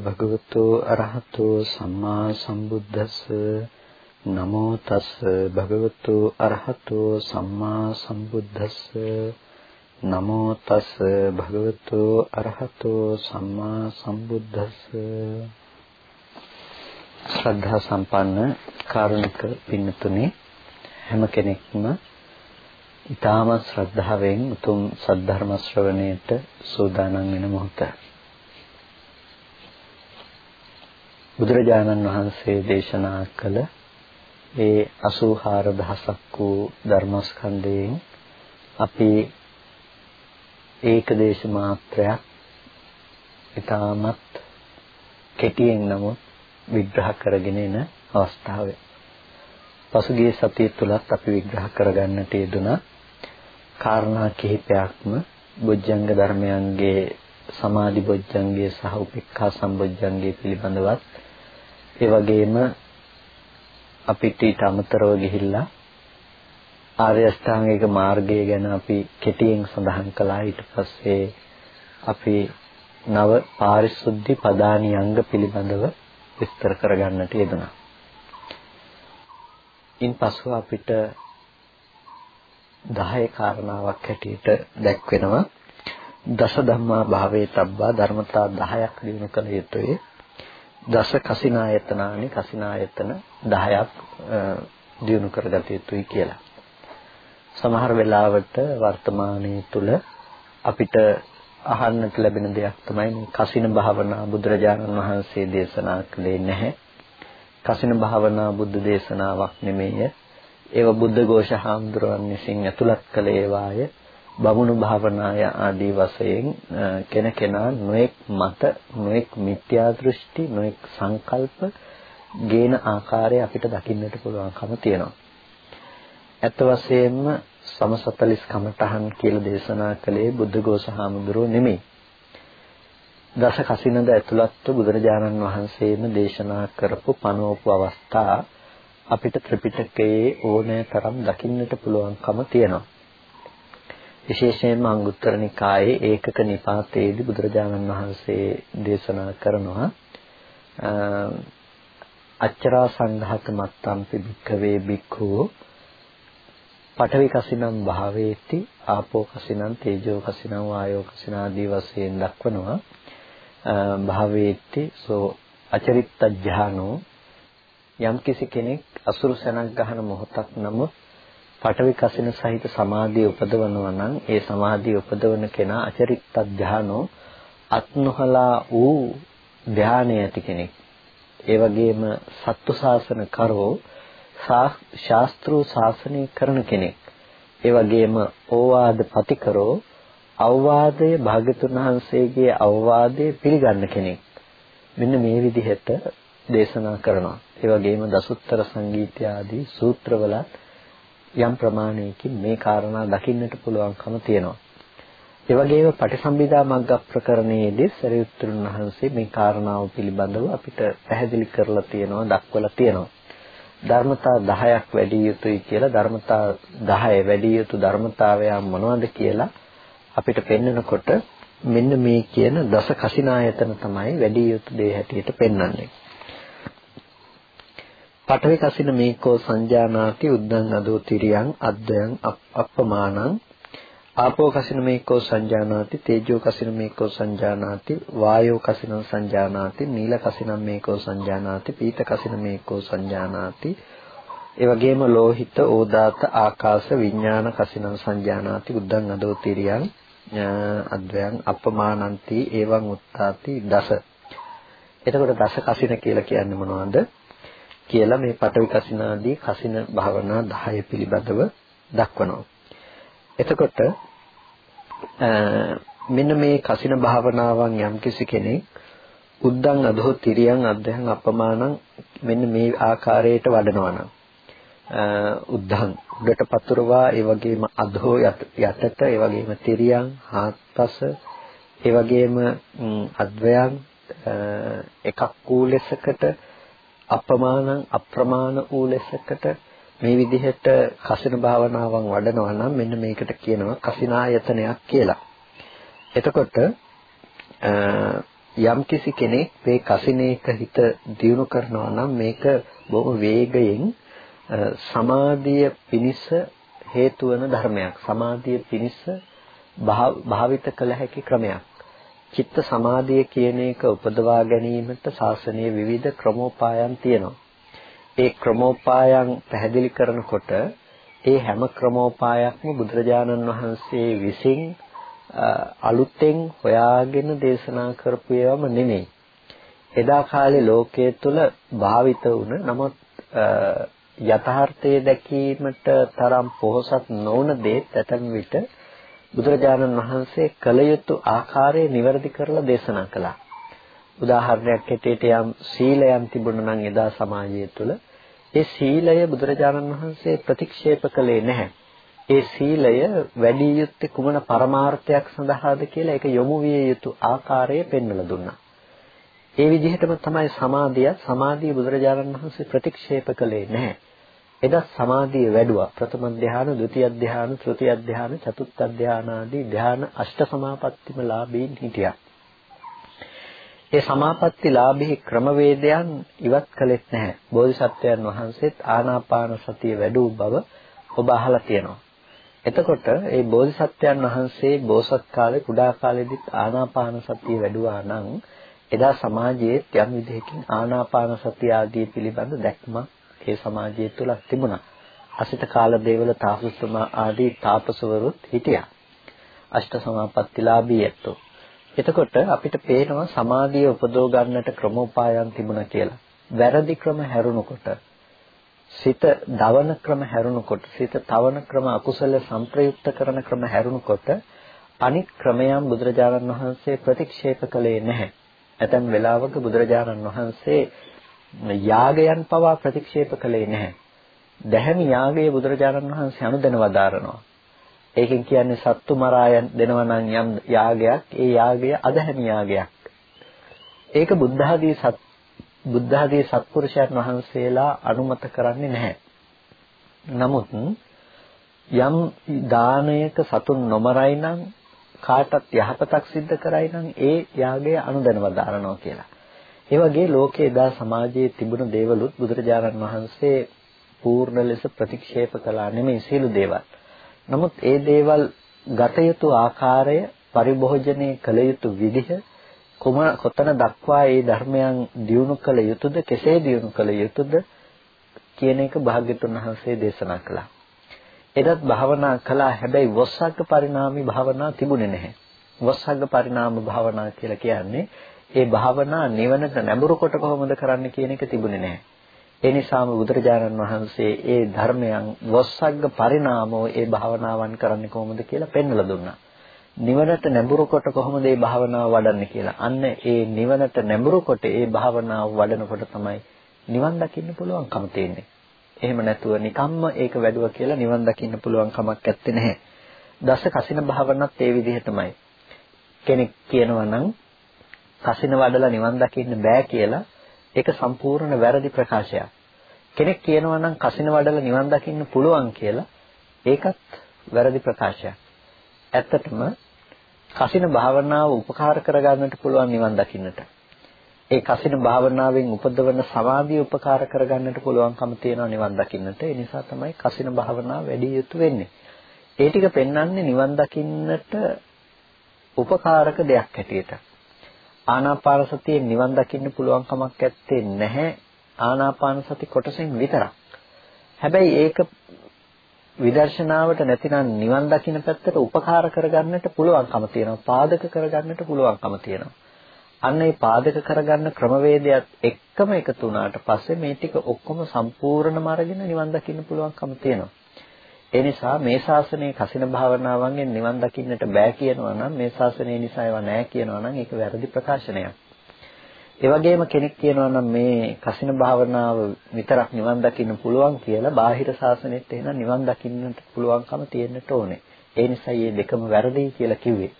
භගවතු අරහතෝ සම්මා සම්බුද්දස්ස. නමෝ තස් භගවතු අරහතෝ සම්මා සම්බුද්දස්ස. නමෝ තස් භගවතු අරහතෝ සම්මා සම්බුද්දස්ස. ශ්‍රද්ධා සම්පන්න කාරුණික පින්නතුනේ හැම කෙනෙක්ම ඊටාම ශ්‍රද්ධාවෙන් උතුම් සද්ධර්ම ශ්‍රවණයට සූදානම් වෙන මොහොත බුදුරජාණන් වහන්සේ දේශනා කළ ඒ 84000ක් වූ ධර්මස්කන්ධයෙන් අපි ඒකදේශ මාත්‍රයක් ඊටමත් කෙටියෙන් නමුත් විග්‍රහ කරගෙන එන අවස්ථාවේ පසුගිය සතිය තුලත් අපි විග්‍රහ කරගන්නට යෙදුනා කාරණා කිහිපයක්ම බොජ්ජංග ධර්මයන්ගේ සමාධි බොජ්ජංගයේ සහ උපේක්ඛා සම්බොජ්ජංගයේ පිළිබඳවත් ඒ වගේම අපිට ඊට අමතරව ගිහිල්ලා ආර්ය අෂ්ටාංගික මාර්ගය ගැන අපි කෙටියෙන් සඳහන් කළා. ඊට පස්සේ අපි නව පාරිශුද්ධි පදානි අංග පිළිබඳව විස්තර කරගන්නට යෙදුණා. ඉන්පසු අපිට 10 කාරණාවක් හැටියට දැක්වෙනවා. දස ධම්මා භාවේ තබ්බා ධර්මතා 10ක් දිනු කළ යුතුයි. දස කසිනායතනානි කසිනායතන 10ක් දිනු කරගත යුතුයි කියලා. සමහර වෙලාවට වර්තමානයේ තුල අපිට අහන්නට ලැබෙන දෙයක් තමයි මේ කසින භාවනා බුදුරජාණන් වහන්සේ දේශනා කළේ නැහැ. කසින භාවනා බුද්ධ දේශනාවක් නෙමෙයි. ඒව බුද්ධ ഘോഷ හාමුදුරුවන් විසින් ඇතුළත් කළ ඒවාය බමුණු භාවනාය ආදී වශයෙන් කෙනකෙනා නොඑක් මත නොඑක් මිත්‍යා දෘෂ්ටි නොඑක් සංකල්ප ගේන ආකාරය අපිට දකින්නට පුළුවන්කම තියෙනවා. ඇත්ත වශයෙන්ම සමසතලිස් කමඨහන් කියලා දේශනා කළේ බුද්ධඝෝෂ හාමුදුරුවෝ නෙමෙයි. දස කසිනද ඇතුළත්ව බුදුරජාණන් වහන්සේම දේශනා කරපු පනෝපු අවස්ථා අපිට ත්‍රිපිටකයේ ඕනෑ තරම් දකින්නට පුළුවන්කම තියෙනවා. විශේෂයෙන්ම අංගුත්තර නිකායේ ඒකක නිපාතයේදී බුදුරජාණන් වහන්සේ දේශනා කරනවා අච්චරා සංඝාත මත්තම්පි භික්ඛවේ භික්ඛු පඨවි කසිනම් භාවේති ආපෝ කසිනම් තේජෝ කසිනම් වායෝ කසින ආදී වශයෙන් දක්වනවා. භාවේති සෝ අචරිත්ත ඥානෝ යම් කිසි කෙනෙක් අසුරු සැනක් ගහන මොහොතක් නමුත් පඨවි කසින සහිත සමාධිය උපදවනවා නම් ඒ සමාධිය උපදවන කෙනා අචරිත්ත ඥානෝ අත්නොහලා වූ ධානය ඇති කෙනෙක්. ඒ වගේම සත්තු ශාසන කරෝ ශාස්ත්‍රෝ ශාසනය කරන කෙනෙක්. ඒ වගේම ඕවාද පතිකරෝ අවවාදය භාග්‍යතුන් වහන්සේගේ අවවාදය පිළිගන්න කෙනෙක්. මෙන්න මේ විදිහට දේශනා කරනවා. ඒ වගේම දසුත්තර සංගීතය ආදී සූත්‍රවලත් යම් ප්‍රමාණයකින් මේ කාරණා දකින්නට පුළුවන්කම තියෙනවා. ඒ වගේම පටිසම්භිදා මග්ග ප්‍රකරණයේදී සරියුත්තරුන් වහන්සේ මේ කාරණාව පිළිබඳව අපිට පැහැදිලි කරලා තියෙනවා, දක්වලා තියෙනවා. ධර්මතා 10ක් වැඩි යුතුයි කියලා ධර්මතා 10 වැඩි යුතු ධර්මතාවයන් මොනවද කියලා අපිට පෙන්වනකොට මෙන්න මේ කියන දස කසිනායතන තමයි වැඩි යුතු දේ හැටියට පෙන්වන්නේ. පඨවි කසින මේකෝ සංජානාති උද්දං අදෝ තිරියං අද්දයන් අප්පමානං. ආපෝ කසින මේකෝ සංජානාති තේජෝ කසින මේකෝ සංජානාති වායෝ කසින සංජානාති නීල කසින මේකෝ සංජානාති පීත කසින මේකෝ සංජානාති. ඒ වගේම ලෝහිත ඕදාත ආකාශ විඥාන කසින සංජානාති උද්දං අදෝ තිරියං අද්වයන් අපමානಂತಿ එවං උත්තාති දස. එතකොට දස කසින කියලා කියන්නේ මොනවද? කියලා මේ පටවි කසිනාදී කසින භාවනා 10 පිළිබඳව දක්වනවා. එතකොට මෙන්න මේ කසින භාවනාවන් යම්කිසි කෙනෙක් උද්දං අධෝ තිරියං අධ්‍යයන් අපමානං මෙන්න මේ ආකාරයට වඩනවා නම් උද්දං උඩට පතුරවා ඒ වගේම අධෝ යටට ඒ වගේම තිරියං හාත්පස ඒ වගේම අද්වයන් එකක් වූ ලෙසකට අප්‍රමාණ අප්‍රමාණ වූ ලෙසකට මේ විදිහට කසින භාවනාවන් වඩනවා නම් මෙන්න මේකට කියනවා කසිනායතනයක් කියලා. එතකොට යම් කිසි කෙනෙක් මේ කසිනේක හිත දියුණු කරනවා නම් මේක බොහොම වේගයෙන් සමාධිය පිනිස හේතු වන ධර්මයක්. සමාධිය පිනිස භාවිත කළ හැකි ක්‍රමයක්. චිත්ත සමාධිය කියන එක උපදවා ගැනීමට ශාසනයේ විවිධ ක්‍රමෝපායන් තියෙනවා. ඒ ක්‍රමෝපායන් පැහැදිලි කරනකොට ඒ හැම ක්‍රමෝපායක්ම බුදුරජාණන් වහන්සේ විසින් අලුතෙන් හොයාගෙන දේශනා කරපු ඒවාම නෙමෙයි. එදා කාලේ ලෝකයේ තුල භාවිත වුණ නමුත් යථාර්ථයේ දැකීමට තරම් පොහසත් නොවන දේ ඇතැම් විට බුදුරජාණන් වහන්සේ කල යුතු ආකාරය નિවරදි කරලා දේශනා කළා. උදාහරණයක් හැටියට යම් සීලයන් තිබුණා නම් එදා සමාජය තුළ ඒ සීලය බුදුරජාණන් වහන්සේ ප්‍රතික්ෂේප කළේ නැහැ. ඒ සීලය වැඩි යුත්තේ කුමන පරමාර්ථයක් සඳහාද කියලා ඒක යොමු විය යුතු ආකාරය පෙන්වලා දුන්නා. ඒ විදිහටම තමයි සමාධිය සමාධිය බුදුරජාණන් වහන්සේ ප්‍රතික්ෂේප කළේ නැහැ. එදා සමාධිය වැඩුවා. ප්‍රථම ධ්‍යාන, ဒုတိ ය ධ්‍යාන, තෘතිය ධ්‍යාන, චතුත්ථ ධ්‍යාන ආදී ධ්‍යාන අෂ්ට සමාපත්තිම ලාභීන් හිටියා. ඒ සමාපatti ලාභී ක්‍රමවේදයන් ඉවත් කළෙත් නැහැ. බෝධිසත්වයන් වහන්සේත් ආනාපාන සතිය වැඩූ බව ඔබ අහලා තියෙනවා. එතකොට මේ බෝධිසත්වයන් වහන්සේ බෝසත් කාලේ කුඩා කාලේදීත් ආනාපාන සතිය වැඩුවා නම් එදා සමාජයේ යම් විදිහකින් ආනාපාන සතිය ආදී පිළිබඳ දැක්මක් ඒ සමාජය තුළ තිබුණා. අසිත කාල දේවල තාපසතුමා ආදී තාපසවරුත් හිටියා. අෂ්ට සමාපත්තිලාභී ඇත්තෝ. එතකොට අපිට පේනවා සමාධිය උපදව ගන්නට ක්‍රමෝපායන් තිබුණා කියලා. වැරදි ක්‍රම හැරුණකොට සිත දවන ක්‍රම හැරුණකොට සිත තවන ක්‍රම අකුසල සංප්‍රයුක්ත කරන ක්‍රම හැරුණකොට අනිත් ක්‍රමයන් බුදුරජාණන් වහන්සේ ප්‍රතික්ෂේප කළේ නැහැ. ඇතැම් වෙලාවක බුදුරජාණන් වහන්සේ යාගයන් පවා ප්‍රතික්ෂේප කළේ නැහැ. දැහැමි යාගයේ බුදුරජාණන් වහන්සේ අනුදැන වදාරනවා. ඒකෙන් කියන්නේ සත්තු මරායන් දෙනවා නම් යම් යාගයක් ඒ යාගය අදහැමි යාගයක්. ඒක බුද්ධ ආදී සත් බුද්ධ ආදී සත්පුරුෂයන් වහන්සේලා අනුමත කරන්නේ නැහැ. නමුත් යම් දානයක සතුන් නොමරයි නම් කාටත් යහපතක් සිද්ධ කරයි නම් ඒ යාගය අනුදැනව දාරනවා කියලා. ඒ වගේ ලෝකයේ එදා සමාජයේ තිබුණු දේවලුත් බුදුරජාණන් වහන්සේ පූර්ණ ලෙස ප්‍රතික්ෂේප කළා නෙමෙයි සියලු දේවල්. නමුත් ඒ දේවල් ගත යුතු ආකාරය පරිභෝජනය කළ යුතු විදිහ කොම කොතන දක්වා මේ ධර්මයන් දියුණු කළ යුතුද කෙසේ දියුණු කළ යුතුද කියන එක භාග්‍යතුන් වහන්සේ දේශනා කළා. එදත් භාවනා කළා හැබැයි වස්සග්ග පරිණාමි භාවනා තිබුණේ නැහැ. වස්සග්ග පරිණාම භාවනා කියලා කියන්නේ ඒ භාවනා නිවනට නැඹුරු කොට කොහොමද කරන්න කියන එක තිබුණේ නැහැ. ඒ නිසාම බුදුරජාණන් වහන්සේ ඒ ධර්මයන් වස්සග්ග පරිණාමෝ ඒ භාවනාවන් කරන්නේ කොහොමද කියලා පෙන්වලා දුන්නා. නිවනට නැඹුරු කොට කොහොමද මේ භාවනාව වඩන්නේ කියලා. අන්න ඒ නිවනට නැඹුරු කොට ඒ භාවනාව වඩනකොට තමයි නිවන් දකින්න පුළුවන්කම තියෙන්නේ. එහෙම නැතුව නිකම්ම ඒක වැඩුවා කියලා නිවන් දකින්න පුළුවන් කමක් නැත්තේ නැහැ. දස කසින භාවනත් ඒ විදිහටමයි. කෙනෙක් කියනවා නම් කසින වඩලා නිවන් දකින්න බෑ කියලා ඒක සම්පූර්ණ වැරදි ප්‍රකාශයක්. කෙනෙක් කියනවා නම් කසින වඩලා නිවන් දකින්න පුළුවන් කියලා ඒකත් වැරදි ප්‍රකාශයක්. ඇත්තටම කසින භාවනාව උපකාර කරගන්නට පුළුවන් නිවන් දකින්නට. ඒ කසින භාවනාවෙන් උපදවන සමාධිය උපකාර කරගන්නට පුළුවන්කම තියෙනවා නිවන් දකින්නට. ඒ නිසා තමයි කසින භාවනාව වැඩි යුතු වෙන්නේ. ඒ ටික පෙන්වන්නේ නිවන් දකින්නට උපකාරක දෙයක් හැටියට. ආනාපාන සතියෙන් නිවන් දකින්න පුළුවන් කමක් නැත්තේ නැහැ ආනාපාන සති කොටසෙන් විතරක්. හැබැයි ඒක විදර්ශනාවට නැතිනම් නිවන් දකින්න පැත්තට උපකාර කරගන්නට පුළුවන්කම තියෙනවා. පාදක කරගන්නට පුළුවන්කම තියෙනවා. අන්න ඒ පාදක කරගන්න ක්‍රමවේදයක් එක්කම එකතු වුණාට පස්සේ මේ ටික ඔක්කොම සම්පූර්ණම අරගෙන නිවන් දකින්න පුළුවන්කම තියෙනවා. ඒ නිසා මේ ශාසනයේ කසින භාවනාවන්ගෙන් නිවන් දකින්නට බෑ කියනවා නම් මේ ශාසනය නිසා ඒවා නෑ කියනවා නම් ඒක වැරදි ප්‍රකාශනයක්. ඒ වගේම කෙනෙක් කියනවා නම් මේ කසින භාවනාව විතරක් නිවන් දකින්න පුළුවන් කියලා බාහිර ශාසනයෙත් එහෙනම් නිවන් දකින්නට පුළුවන්කම තියෙන්නට ඕනේ. ඒ නිසා මේ දෙකම වැරදි කියලා කිව්වේ.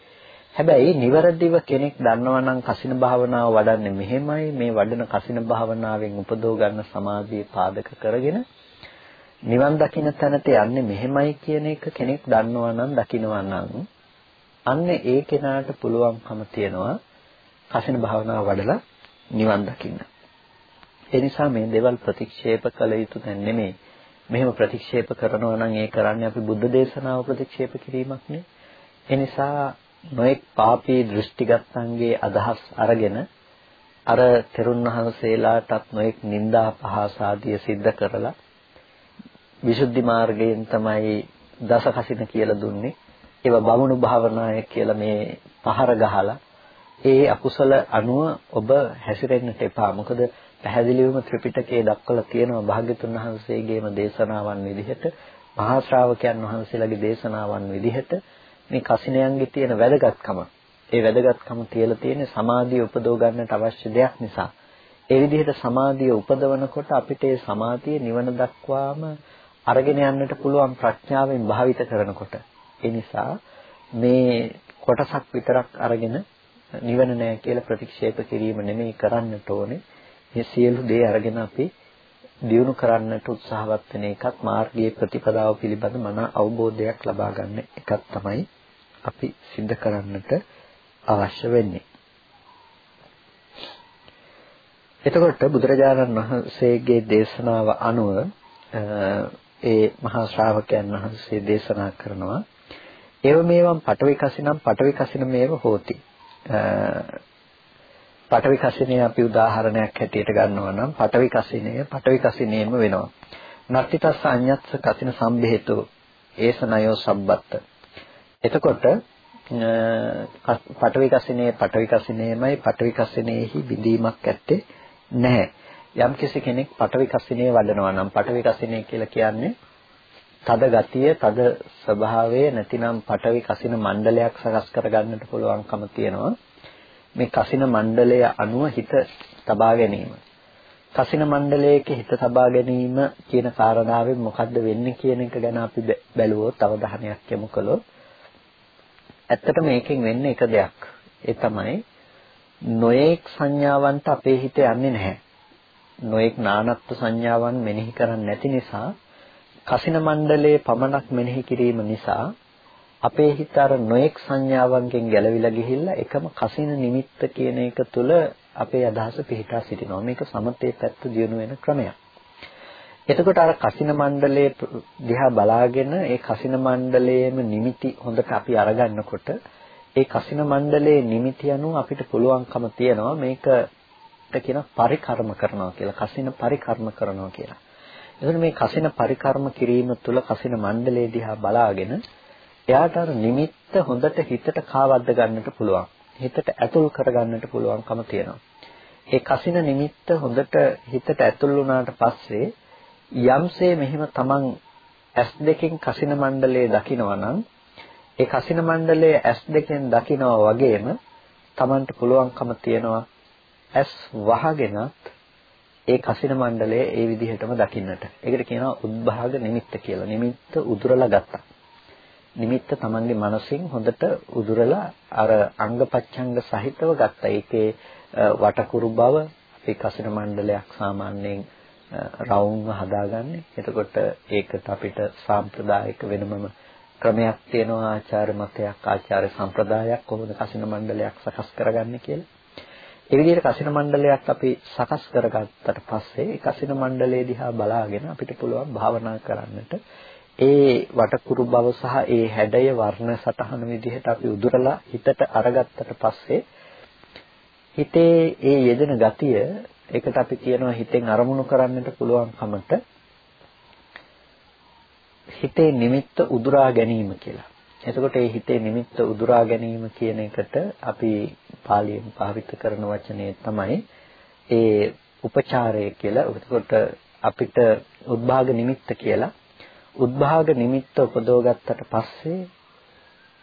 හැබැයි නිවැරදිව කෙනෙක් දන්නවා නම් කසින භාවනාව වඩන්නේ මෙහෙමයි මේ වඩන කසින භාවනාවෙන් උපදව ගන්න සමාධිය පාදක කරගෙන නිවන් දකින්න තැනට යන්නේ මෙහෙමයි කියන එක කෙනෙක් දන්නවා නම් දකිනවා නම් අන්න ඒ කෙනාට පුළුවන්කම තියනවා කසින භාවනාව වඩලා නිවන් දකින්න. ඒ නිසා මේ දේවල් ප්‍රතික්ෂේප කළ යුතු දැන් නෙමෙයි. මෙහෙම ප්‍රතික්ෂේප කරනවා නම් ඒ කරන්නේ අපි බුද්ධ දේශනාව ප්‍රතික්ෂේප කිරීමක් නේ. ඒ නිසා නොඑක් පාපී දෘෂ්ටිගතන්ගේ අදහස් අරගෙන අර තෙරුන් වහන්සේලාටත් නොඑක් නිന്ദා පහස ආදිය සිද්ධ කරලා විසුද්ධි මාර්ගයෙන් තමයි දසකසින කියලා දුන්නේ. ඒවා බමුණු භාවනාය කියලා මේ පහර ගහලා ඒ අකුසල අනුව ඔබ හැසිරෙන්නට එපා. මොකද පැහැදිලිවම ත්‍රිපිටකයේ දක්වලා තියෙනවා භාග්‍යතුන් වහන්සේගේම දේශනාවන් විදිහට මහා ශ්‍රාවකයන් වහන්සේලාගේ දේශනාවන් විදිහට මේ කසිනයන්ගේ තියෙන වැදගත්කම. ඒ වැදගත්කම තියලා තියෙන්නේ සමාධිය උපදව ගන්නට අවශ්‍ය දෙයක් නිසා. ඒ විදිහට සමාධිය උපදවනකොට අපිට ඒ සමාධිය නිවන දක්වාම අරගෙන යන්නට පුළුවන් ප්‍රඥාවෙන් භාවිත කරනකොට. ඒ නිසා මේ කොටසක් විතරක් අරගෙන නිවන නෑ කියලා ප්‍රතික්ෂේප කිරීම නෙමෙයි කරන්නට ඕනේ. මේ සියලු දේ අරගෙන අපි දියුණු කරන්නට උත්සාහවත් වෙන එකත් මාර්ගයේ ප්‍රතිපදාව පිළිබඳ මන අවබෝධයක් ලබා ගන්න එකක් තමයි අපි සිද්ධ කරන්නට අවශ්‍ය වෙන්නේ. එතකොට බුදුරජාණන් වහන්සේගේ දේශනාව අනුව ඒ මහා ශ්‍රාවකයන් වහන්සේ දේශනා කරනවා. ඒව මේවම් පටවි කසිනම් පටවි කසින මේව හෝති. පටවි කසිනේ අපි උදාහරණයක් හැටියට ගන්නවා නම් පටවි කසිනේ පටවි කසිනේම වෙනවා. නත්තිතස්ස අඤ්ඤත්ස කසින සම්බෙහෙතෝ ඒසනයෝ සම්බත්ත. එතකොට පටවි කසිනේ පටවි කසිනේමයි පටවි කසිනේහි බිඳීමක් ඇත්තේ නැහැ. යම් කෙනෙක් පටවි කසිනේ වඩනවා නම් පටවි කසිනේ කියලා කියන්නේ තද ගතිය, තද ස්වභාවය නැතිනම් පටවි කසින මණ්ඩලයක් සකස් කරගන්නට පුළුවන්කම තියෙනවා. මේ කසින මණ්ඩලය අනුව හිත තබා ගැනීම. කසින මණ්ඩලයක හිත තබා ගැනීම කියන කාරණාවෙන් මොකද්ද වෙන්නේ කියන එක ගැන අපි බැලුවොත් අවධානයක් යොමු කළොත් ඇත්තට මේකෙන් වෙන්නේ එක දෙයක්. ඒ තමයි නොයේක් සංඥාවන්ට අපේ හිත යන්නේ නැහැ. නොයේක් නානත්ව සංඥාවන් මෙනෙහි කරන්නේ නැති නිසා කසින මණ්ඩලයේ පමණක් මෙනෙහි කිරීම නිසා අපේ හිත අර නොඑක් සංඥාවන්ගෙන් ගැලවිලා ගිහිල්ලා එකම කසින නිමිත්ත කියන එක තුල අපේ අදහස පිහිටා සිටිනවා. මේක සමතේ පැත්ත දියුණු වෙන ක්‍රමයක්. එතකොට අර කසින මණ්ඩලයේ දිහා බලාගෙන ඒ කසින මණ්ඩලයේම නිමිති හොඳට අපි අරගන්නකොට ඒ කසින මණ්ඩලයේ නිමිති අනුව අපිට පුළුවන්කම තියනවා මේකට කියන පරිකර්ම කරනවා කියලා. කසින පරිකර්ම කරනවා කියලා. එතකොට මේ කසින පරිකර්ම කිරීම තුළ කසින මණ්ඩලයේ දිහා බලාගෙන එයාට අර නිමිත්ත හොඳට හිතට කාවද්ද ගන්නට පුළුවන්. හිතට ඇතුල් කරගන්නට පුළුවන්කම තියෙනවා. ඒ කසින නිමිත්ත හොඳට හිතට ඇතුල් වුණාට පස්සේ යම්සේ මෙහෙම තමන් ඇස් දෙකෙන් කසින මණ්ඩලයේ දකිනවා නම් ඒ කසින මණ්ඩලයේ ඇස් දෙකෙන් දකිනවා වගේම තමන්ට පුළුවන්කම තියනවා ඇස් වහගෙනත් ඒ කසින මණ්ඩලය ඒ විදිහටම දකින්නට. ඒකට කියනවා උද්භාග නිමිත්ත කියලා. නිමිත්ත උදුරලා ගත්තා. නිමිත්ත Tamanගේ මනසින් හොඳට උදුරලා අර අංගපච්ඡංග සහිතව ගත්තා. ඒකේ වටකුරු බව අපි කසින මණ්ඩලයක් සාමාන්‍යයෙන් රවුම්ව හදාගන්නේ. එතකොට ඒකට අපිට සාම්ප්‍රදායික වෙනමම ක්‍රමයක් තියෙනවා ආචාර මතයක් ආචාර සම්ප්‍රදායක් කොහොමද කසින මණ්ඩලයක් සකස් කරගන්නේ කියලා. ඒ විදිහට කසින මණ්ඩලයක් අපි සකස් කරගත්තට පස්සේ ඒ කසින මණ්ඩලයේ දිහා බලාගෙන අපිට පුළුවන් භාවනා කරන්නට ඒ වටකුරු බව සහ ඒ හැඩය වර්ණ සටහන විදිහට අපි උදුරලා හිතට අරගත්තට පස්සේ හිතේ ඒ යෙදෙන ගතිය ඒකට අපි කියනවා හිතෙන් අරමුණු කරන්නට පුළුවන්කමට හිතේ නිමිත්ත උදුරා ගැනීම කියලා. එතකොට මේ හිතේ නිමිත්ත උදුරා ගැනීම කියන එකට අපි පාලියෙන් භාවිත කරන වචනේ තමයි ඒ උපචාරය කියලා. එතකොට අපිට උද්භාග නිමිත්ත කියලා උද්භාග නිමිත්ත උපදවගත්තට පස්සේ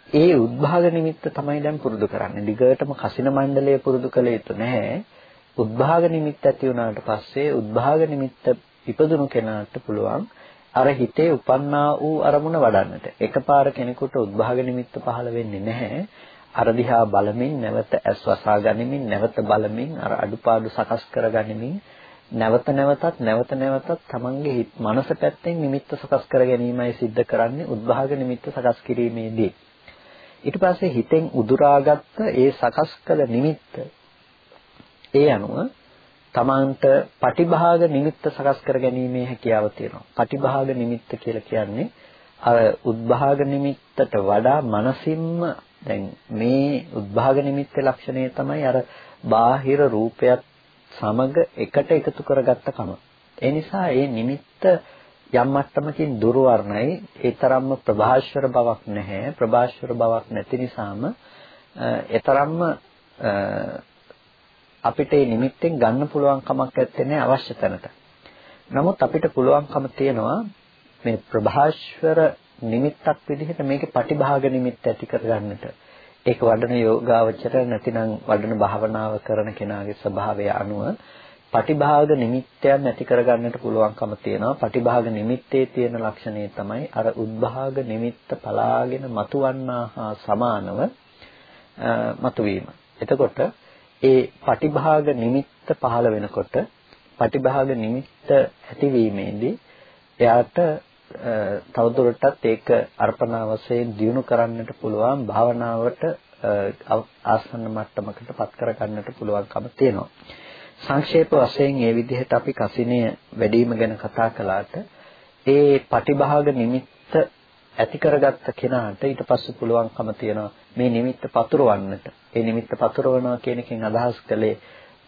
ඒ උද්භාග නිමිත්ත තමයි දැන් පුරුදු කරන්නේ. දිගටම කසින මණ්ඩලය පුරුදු කළ යුතු නැහැ. උද්භාග නිමිත්ත ඇති වුණාට පස්සේ උද්භාග නිමිත්ත ඉපදුණු කෙනාට පුළුවන් අර හිතේ උපන්නා වූ අරමුණ වඩන්නට. එකපාර කෙනෙකුට උද්භාග නිමිත්ත පහළ වෙන්නේ නැහැ. අර දිහා බලමින් නැවත ඇස් වසා ගනිමින් නැවත බලමින් අර අඩුපාඩු සකස් කර ගනිමින් නැවත නැවතත් නැවත නැවතත් තමන්ගේ මනස පැත්තෙන් නිමිත්ත සකස් කර ගැනීමයි සිද්ධ කරන්නේ උද්භාග නිමිත්ත සකස් කිරීමේදී ඊට පස්සේ හිතෙන් උදුරාගත්ත ඒ සකස් කළ නිමිත්ත ඒ අනුව තමන්ට පටිභාග නිමිත්ත සකස් කර ගැනීමේ හැකියාව තියෙනවා. පටිභාග නිමිත්ත කියලා කියන්නේ අර උද්භාග නිමිත්තට වඩා මනසින්ම දැන් මේ උද්භාග නිමිත්තේ ලක්ෂණය තමයි අර බාහිර රූපයත් සමග එකට එකතු කරගත්ත කම. ඒ නිසා මේ නිමිත්ත යම් මට්ටමකින් දුර්වර්ණයි ඒ තරම්ම ප්‍රභාෂ්වර බවක් නැහැ. ප්‍රභාෂ්වර බවක් නැති නිසාම ඒ අපිට මේ නිමිත්තෙන් ගන්න පුළුවන් කමක් නැත්තේ අවශ්‍ය තැනට. නමුත් අපිට පුළුවන්කම තියෙනවා මේ ප්‍රභාෂ්වර නිමිත්තක් විදිහට මේකේ පටිභාග නිමිත්ත ඇති කරගන්නට. ඒක වඩන යෝගාවචර නැතිනම් වඩන භාවනාව කරන කෙනාගේ ස්වභාවය අනුව පටිභාග නිමිත්තයන් ඇති කරගන්නට පුළුවන්කම තියෙනවා. පටිභාග නිමිත්තේ තියෙන ලක්ෂණය තමයි අර උද්භාග නිමිත්ත පලාගෙන මතුවන්නා හා සමානව මතුවීම. එතකොට ඒ පටිභාග නිමිත්ත පහළ වෙනකොට පටිභාග නිමිත්ත ඇතිවීමේදී එයාට තවදුරටත් ඒක අර්පණා වශයෙන් දියුණු කරන්නට පුළුවන් භාවනාවට ආසන්න මට්ටමකට පත් කර ගන්නට පුළුවන්කම තියෙනවා. සංක්ෂේප වශයෙන් මේ විදිහට අපි කසිනිය වැඩිම ගැන කතා කළාට ඒ පටිභාග නිමිත්ත ඇති කරගත්ත කෙනාට ඊට පස්සේ පුළුවන්කම තියෙනවා මේ නිමිත්ත පතුරවන්නට. ඒ නිමිත්ත පතුරවනවා කියන එකෙන් අදහස් කළේ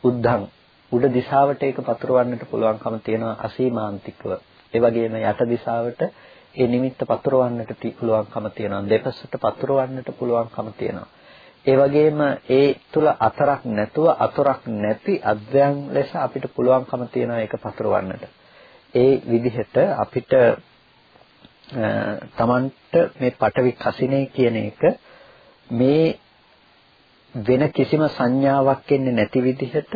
උද්ධං උඩ දිශාවට ඒක පතුරවන්නට පුළුවන්කම තියෙනවා අසීමාන්තිකව. ඒ වගේම යට දිශාවට ඒ නිමිත්ත පතුරවන්නට පුළුවන්කම තියෙනවා. දෙපසට පතුරවන්නට පුළුවන්කම තියෙනවා. ඒ වගේම ඒ තුල අතරක් නැතුව අතරක් නැති අධ්‍යයන් ලෙස අපිට පුළුවන්කම තියෙනවා ඒක පතුරවන්නට. ඒ විදිහට අපිට තමන්ට මේ පටවි කසිනේ කියන එක මේ වෙන කිසිම සංඥාවක් එන්නේ නැති විදිහට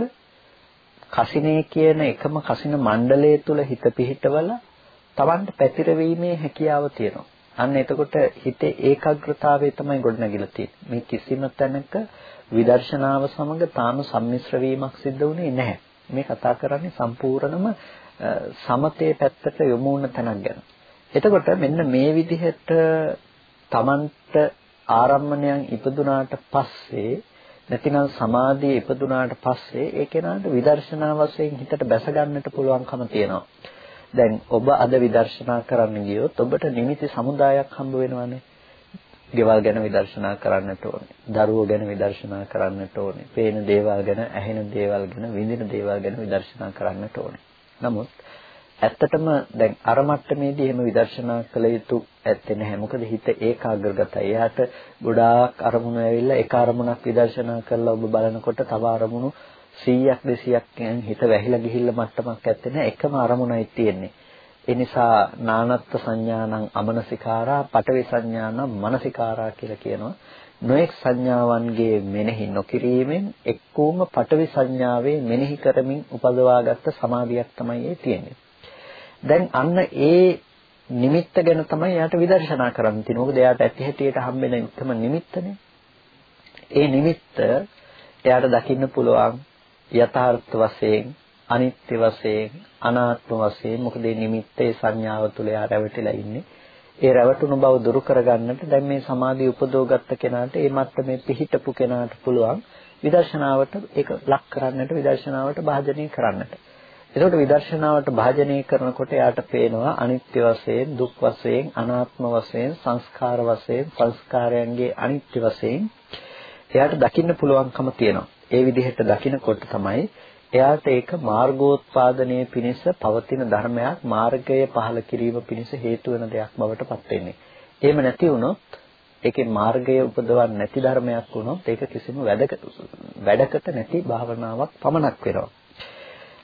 කසිනේ කියන එකම කසින මණ්ඩලය තුල හිත පිහිටවල Tamanට පැතිරවීමේ හැකියාව තියෙනවා. අන්න එතකොට හිතේ ඒකාග්‍රතාවය තමයි ගොඩනැගිලා තියෙන්නේ. මේ කිසිම තැනක විදර්ශනාව සමග තාම සම්මිශ්‍ර වීමක් සිද්ධ වුණේ නැහැ. මේ කතා කරන්නේ සම්පූර්ණම සමතේ පැත්තට යොමු වුණ තැනක් ගැන. එතකොට මෙන්න මේ විදිහට Tamanට ආරම්මණයන් ඉපදුනාට පස්සේ නැතිනම් සමාධිය ඉපදුනාට පස්සේ ඒ කෙනාට විදර්ශනා වශයෙන් හිතට බැස ගන්නට පුළුවන්කම තියෙනවා. දැන් ඔබ අද විදර්ශනා කරන්න ගියොත් ඔබට නිමිති සමුදායක් හම්බ වෙනවානේ. ගෙවල් ගැන විදර්ශනා කරන්නට ඕනේ. දරුවෝ ගැන විදර්ශනා කරන්නට ඕනේ. පේන දේවල් ගැන, ඇහෙන දේවල් ගැන, විඳින දේවල් ගැන විදර්ශනා කරන්නට ඕනේ. නමුත් ඇත්තටම දැන් අර මට්ටමේදී එහෙම විදර්ශනා කළ යුතු ඇත්තේ නැහැ. මොකද හිත ඒකාග්‍රගතයි. එයාට ගොඩාක් අරමුණු ඇවිල්ලා එක අරමුණක් විදර්ශනා කරලා ඔබ බලනකොට තව අරමුණු 100ක් 200ක් හිත වැහිලා ගිහිල්ලා මට්ටමක් ඇත්තේ නැහැ. එකම අරමුණයි තියෙන්නේ. ඒ නිසා නානත්ත් සංඥානං අමනසිකාරා පටවි සංඥානං මනසිකාරා කියලා කියනවා. නොඑක් සංඥාවන්ගේ මෙනෙහි නොකිරීමෙන් එක්කෝම පටවි සංඥාවේ මෙනෙහි කරමින් උපදවාගත්ත සමාධියක් තමයි ඒ තියෙන්නේ. දැන් අන්න ඒ නිමිත්ත ගැන තමයි යාට විදර්ශනා කරන්න තියෙන්නේ. මොකද එයාට ඇති හැටියට හම්බෙන එකම නිමිත්තනේ. ඒ නිමිත්ත එයාට දකින්න පුළුවන් යථාර්ථ වශයෙන්, අනිත්‍ය වශයෙන්, අනාත්ම වශයෙන්. මොකද මේ නිමිත්තේ සංඥාව තුළ එයා රැවටිලා ඉන්නේ. ඒ රැවටුණු බව දුරු කරගන්නට දැන් මේ සමාධිය උපදවගත්ත කෙනාට ඒ මට්ටමේ පිහිටපු කෙනාට පුළුවන් විදර්ශනාවට ඒක ලක් කරන්නට විදර්ශනාවට භාජනය කරන්නට. එතකොට විදර්ශනාවට භාජනය කරනකොට යාට පේනවා අනිත්‍ය වශයෙන්, දුක් වශයෙන්, අනාත්ම වශයෙන්, සංස්කාර වශයෙන්, සංස්කාරයන්ගේ අනිත්‍ය වශයෙන් එයාට දකින්න පුළුවන්කම තියෙනවා. ඒ විදිහට දකිනකොට තමයි එයාට ඒක මාර්ගෝත්පාදනයේ පිණිස පවතින ධර්මයක් මාර්ගය පහළ කිරීම පිණිස හේතු වෙන දෙයක් බවට පත් වෙන්නේ. එහෙම නැති වුණොත් ඒකේ මාර්ගය උපදවන්නේ නැති ධර්මයක් වුණොත් ඒක කිසිම වැඩකට නැති භාවනාවක් පමණක් වෙනවා.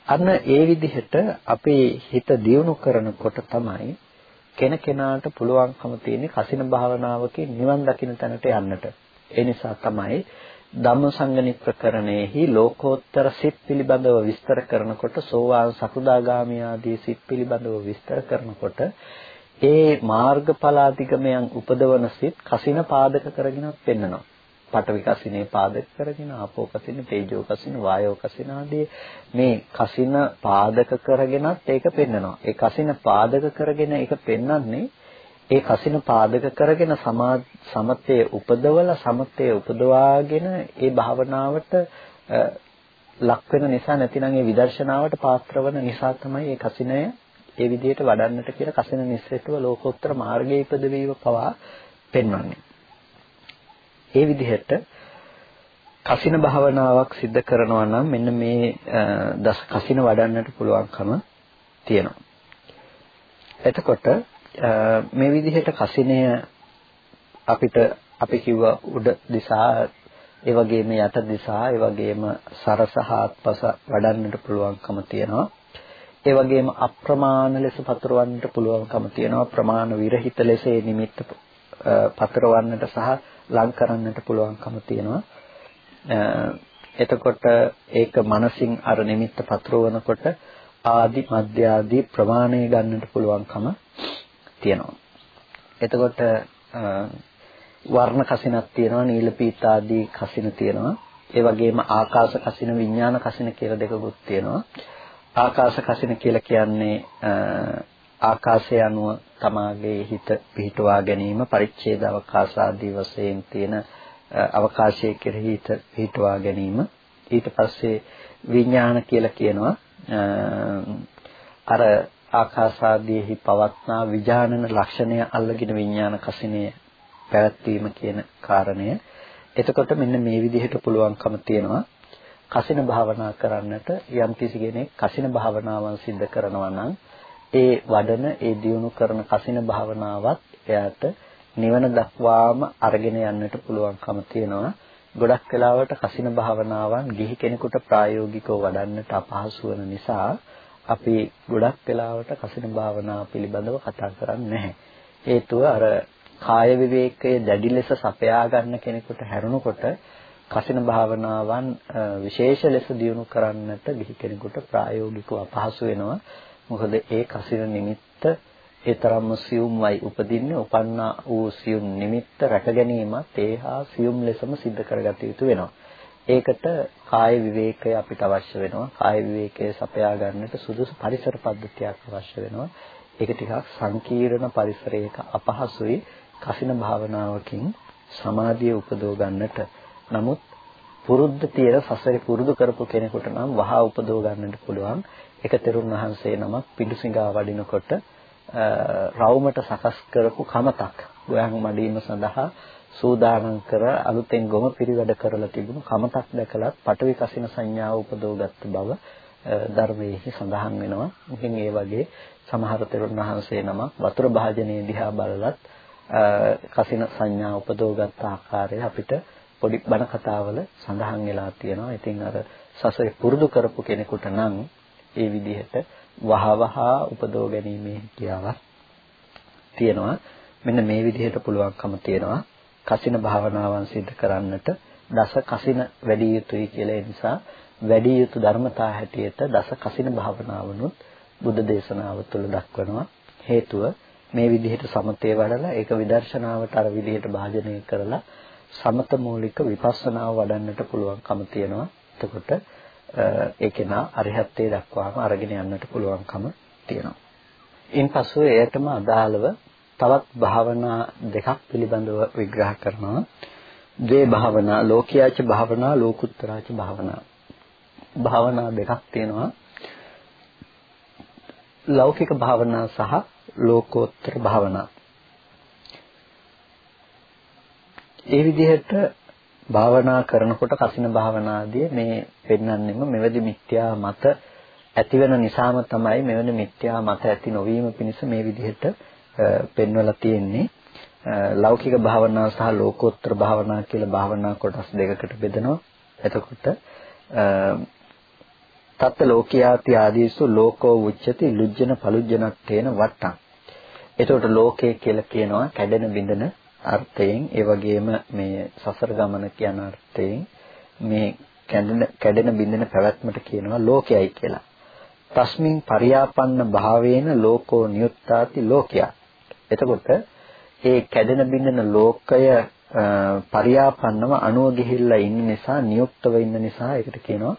අන්න ඒ විදිහට අපේ හිත දියුණු කරනකොට තමයි කෙනකෙනාට පුළුවන්කම තියෙන්නේ කසින භාවනාවකින් නිවන් දකින්න තැනට යන්නට. ඒ නිසා තමයි ධම්මසංගණි ප්‍රකරණයෙහි ලෝකෝත්තර සිත් පිළිබඳව විස්තර කරනකොට සෝවාන් සකුදාගාමී ආදී සිත් පිළිබඳව විස්තර කරනකොට ඒ මාර්ගඵලාධිගමයන් උපදවන සිත් කසින පාදක කරගෙනත් පෙන්වනවා. පඨවි කසිනේ පාදක කරගෙන ආපෝ කසිනේ තේජෝ කසිනේ වායෝ කසින ආදී මේ කසින පාදක කරගෙනත් ඒක පෙන්නනවා. ඒ කසින පාදක කරගෙන ඒක පෙන්වන්නේ ඒ කසින පාදක කරගෙන සමතේ උපදවල සමතේ උපදවාගෙන ඒ භාවනාවට ලක් වෙන නිසා නැතිනම් ඒ විදර්ශනාවට පාත්‍රවන නිසා තමයි ඒ කසිනය ඒ විදිහට වඩන්නට කියලා කසින නිස්සෙට්ව ලෝකෝත්තර මාර්ගයේ ඉපදවීම පවා පෙන්වන්නේ. ඒ විදිහට කසින භාවනාවක් සිද්ධ කරනවා නම් මෙන්න මේ දස කසින වඩන්නට පුළුවන්කම තියෙනවා. එතකොට මේ විදිහට කසිනය අපිට අපි කිව්ව උඩ දිසා ඒ වගේම යට දිසා ඒ වගේම සරස හාත්පස වඩන්නට පුළුවන්කම තියෙනවා. ඒ වගේම අප්‍රමාණ ලෙස පතරවන්නට පුළුවන්කම තියෙනවා. ප්‍රමාණ විරහිත ලෙස ඒ නිමිත්ත පතරවන්නට සහ ලං කරන්නට පුළුවන්කම තියෙනවා. එතකොට ඒක මනසින් අර නිමිත්ත පතරවනකොට ආදි මධ්‍ය ආදී ප්‍රමාණය ගන්නට පුළුවන්කම තියෙනවා. එතකොට වර්ණ කසිනක් තියෙනවා නීල පීත ආදී කසින තියෙනවා. ඒ වගේම ආකාශ කසින විඥාන කසින කියලා දෙකකුත් තියෙනවා. ආකාශ කසින කියලා කියන්නේ ආකාශය අනුව තමාගේ හිත පිහිටුවා ගැනීම පරිච්ඡේද අවකාශ ආදී වශයෙන් තියෙන අවකාශයේ කෙරෙහි හිත පිහිටුවා ගැනීම. ඊට පස්සේ විඥාන කියලා කියනවා. අර ආකාශාදීෙහි පවත්නා විඥානන ලක්ෂණය අල්ලගෙන විඥාන කසිනේ පැවැත්වීම කියන කාරණය. එතකොට මෙන්න මේ විදිහට පුළුවන්කම තියෙනවා. කසින භාවනා කරන්නට යම් කිසි කෙනෙක් කසින භාවනාවන් සිද්ධ කරනවා නම් ඒ වඩන ඒ දියුණු කරන කසින භාවනාවත් එයාට නිවන දක්වාම අරගෙන යන්නට පුළුවන්කම තියෙනවා. ගොඩක් වෙලාවට කසින භාවනාවන් ගිහි කෙනෙකුට ප්‍රායෝගිකව වඩන්නට අපහසු වෙන නිසා අපි ගොඩක් වෙලාවට කසින භාවනාව පිළිබඳව කතා කරන්නේ නැහැ. හේතුව අර කාය විවේකයේ දැඩි ලෙස සපයා ගන්න කෙනෙකුට හැරුණකොට කසින භාවනාවන් විශේෂ ලෙස දියුණු කරන්නට ගිහි කෙනෙකුට ප්‍රායෝගිකව අපහසු වෙනවා. මොකද ඒ කසින නිමිත්ත ඒ තරම්ම සියුම්වයි උපදින්නේ උපන්නා වූ සියුම් නිමිත්ත රැක ගැනීමත් ඒහා සියුම් ලෙසම සිද්ධ කරගත යුතු වෙනවා. ඒකට කාය විවේකය අපිට අවශ්‍ය වෙනවා. කාය විවේකයේ සපයා ගන්නට සුදුසු පරිසර පද්ධතියක් අවශ්‍ය වෙනවා. ඒක ටිකක් සංකීර්ණ පරිසරයක අපහසුයි කසින භාවනාවකින් සමාධිය උපදව ගන්නට. නමුත් පුරුද්ද තියෙන සසරේ පුරුදු කරපු කෙනෙකුට නම් වහා උපදව ගන්නට පුළුවන්. එක තෙරුන් වහන්සේ නමක් පිඬුසිඟා වඩිනකොට රවුමට සකස් කරපු කමතක් ගෝයන් මඩීම සඳහා සූදානම් කර අලුතෙන් ගොම පිරිවැඩ කරලා තිබුණු කමතක් දැකලත් පටවි කසින සංඥාව උපදවගත් බව ධර්මයේ සඳහන් වෙනවා. ඉතින් ඒ වගේ සමහර තෙරුන් වහන්සේ නමක් වතුර භාජනයේ දිහා බලලත් කසින සංඥා උපදවගත් ආකාරය අපිට පොඩි බණ කතාවල සඳහන් වෙලා තියෙනවා. ඉතින් අර සසරේ පුරුදු කරපු කෙනෙකුට නම් ඒ විදිහට වහවහ උපදව ගැනීමේ හැකියාවක් තියෙනවා. මෙන්න මේ විදිහට පුළුවන්කම තියෙනවා. කසින භාවනාවන් සිදු කරන්නට දස කසින වැඩි යුතුයි කියලා ඒ නිසා වැඩි යුතු ධර්මතා හැටියට දස කසින භාවනාවනුත් බුද්ධ දේශනාව තුළ දක්වනවා. හේතුව මේ විදිහට සමතේ වඩලා ඒක විදර්ශනාවට අර විදිහට භාජනය කරලා සමත මූලික විපස්සනාව වඩන්නට පුළුවන්කම තියෙනවා. එතකොට ඒ කෙනා අරිහත්ත්වයට දක්වාම අරගෙන යන්නට පුළුවන්කම තියෙනවා. ඉන්පසු එයටම අදාළව තවත් භාවනා දෙකක් පිළිබඳව විග්‍රහ කරනවා. ද්වේ භාවනා, ලෝකියාච භාවනා, ලෝකුත්තරාච භාවනා. භාවනා දෙකක් තියෙනවා. ලෞකික භාවනා සහ ලෝකෝත්තර භාවනා. ඒ විදිහට භාවනා කරනකොට කසින භාවනාදී මේ පෙන්වන්නෙම මෙවැනි මිත්‍යා මත ඇතිවෙන නිසාම තමයි මෙවැනි මිත්‍යා මත ඇති නොවීම පිණිස මේ විදිහට පෙන්වලා තියෙන්නේ. ලෞකික භාවනා සහ ලෝකෝත්තර භාවනා කියලා භාවනා කොටස් දෙකකට බෙදෙනවා. එතකොට තත්ත ලෝකියාති ආදීසු ලෝකෝ උච්චති ලුජ්ජන පලුජ්ජනත්තේන වට්ටං. එතකොට ලෝකය කියලා කියනවා කැඩෙන බිඳෙන අර්ථයෙන් ඒ වගේම මේ සසර ගමන කියන අර්ථයෙන් මේ කැඩෙන කැඩෙන බින්දෙන පැවැත්මට කියනවා ලෝකයයි කියලා. තස්මින් පරියාපන්න භාවේන ලෝකෝ නියුත්තාති ලෝකයා. එතකොට ඒ කැඩෙන බින්දෙන ලෝකය පරියාපන්නව අණුව ගිහිල්ලා ඉන්න නිසා නියුක්තව ඉන්න නිසා ඒකට කියනවා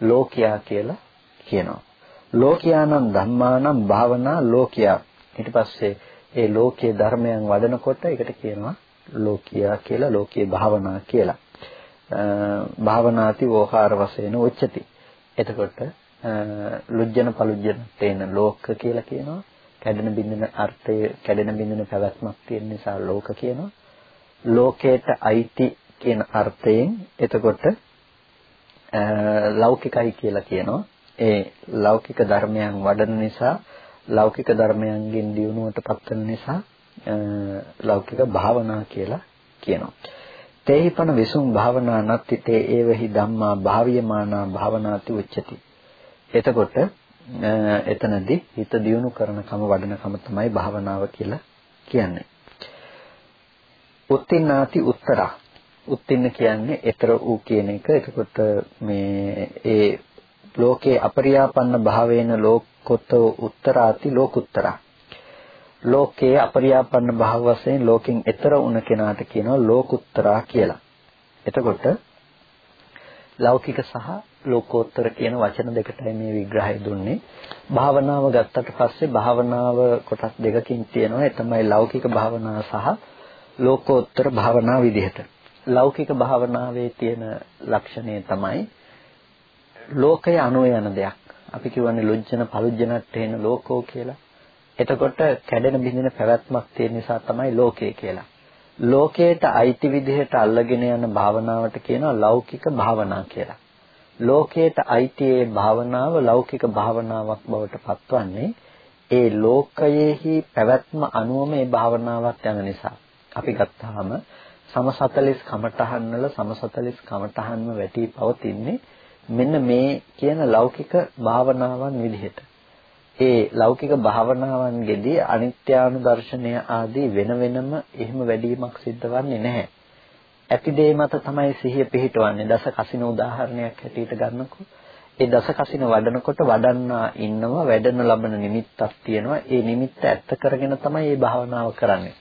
ලෝකයා කියලා කියනවා. ලෝකයානම් ධම්මානම් භාවනා ලෝකයා. ඊට පස්සේ ඒ ලෝකයේ ධර්මයන් වඩනකොට ඒකට කියනවා ලෝකියා කියලා ලෝකයේ භාවනා කියලා. භාවනාති වෝහාර වශයෙන් උච්චති. එතකොට ලුජ්ජන පලුජ්ජන තේන ලෝක කියලා කියනවා. කැඩෙන බින්දන අර්ථය කැඩෙන බින්දන පැවැත්මක් තියෙන නිසා ලෝක කියනවා. ලෝකයට අයිති කියන අර්ථයෙන් එතකොට ලෞකිකයි කියලා කියනවා. ඒ ලෞකික ධර්මයන් වඩන නිසා ලෞකික ධර්මයන්ගෙන් දියුණුවට පත්වන නිසා ලෞකික භාවනා කියලා කියනවා. තේහිපන විසුම් භාවනා නත්ති තේ ඒවහි ධම්මා භාවියමානා භාවනාති උච්චති. එතකොට එතනදී හිත දියුණු කරනකම වඩනකම තමයි භාවනාව කියලා කියන්නේ. උත්තින්නාති උත්තරා. උත්තින්න කියන්නේ ඊතර වූ කියන එක. එතකොට මේ ඒ ලෝකේ අපරියාපන්න භාවේන ලෝකොත උත්තරාති ලෝකුත්තරා. ලෝකයේ අපරියාපන්න භාව වශයෙන් ලෝකෙන් ඈතර වුණ කෙනාට කියනවා ලෝකුත්තරා කියලා. එතකොට ලෞකික සහ ලෝකෝත්තර කියන වචන දෙකටයි මේ විග්‍රහය දුන්නේ. භාවනාව ගත්තට පස්සේ භාවනාව කොටස් දෙකකින් තියෙනවා. ඒ තමයි ලෞකික භාවනාව සහ ලෝකෝත්තර භාවනා විදිහට. ලෞකික භාවනාවේ තියෙන ලක්ෂණය තමයි ලෝකය අනු යන දෙයක්. අපි කියවනේ ලොජ්ජන පලුජ්ජනට එන ලෝකෝ කියලා. එතකොට කැඩෙන බිඳින පැවැත්මක් තියෙන නිසා තමයි ලෝකය කියලා. ලෝකයට අයිති විදිහට අල්ලගෙන යන භාවනාවට කියනවා ලෞකික භාවනා කියලා. ලෝකයට අයිති ඒ භාවනාව ලෞකික භාවනාවක් බවට පත්වන්නේ ඒ ලෝකයේහි පැවැත්ම අනුව මේ භාවනාවක් යන නිසා. අපි ගත්තාම සම 40 කමඨහන් වල සම 40 කමඨහන්ම වැටි පවතින්නේ මෙන්න මේ කියන ලෞකික භාවනාවන් විදිහට. ඒ ලෞකික භාවනාවන්ගෙදී අනිත්‍යානුදර්ශනය ආදී වෙන වෙනම එහෙම වැඩිවීමක් සිද්ධ වෙන්නේ නැහැ. ඇති දේ මත තමයි සිහිය පිහිටවන්නේ. දස කසින උදාහරණයක් හැටියට ගන්නකො. ඒ දස කසින වඩනකොට වඩන්නා ඉන්නවා වැඩන ලබන නිමිත්තක් තියෙනවා. ඒ නිමිත්ත ඇත්ත කරගෙන තමයි මේ භාවනාව කරන්නේ.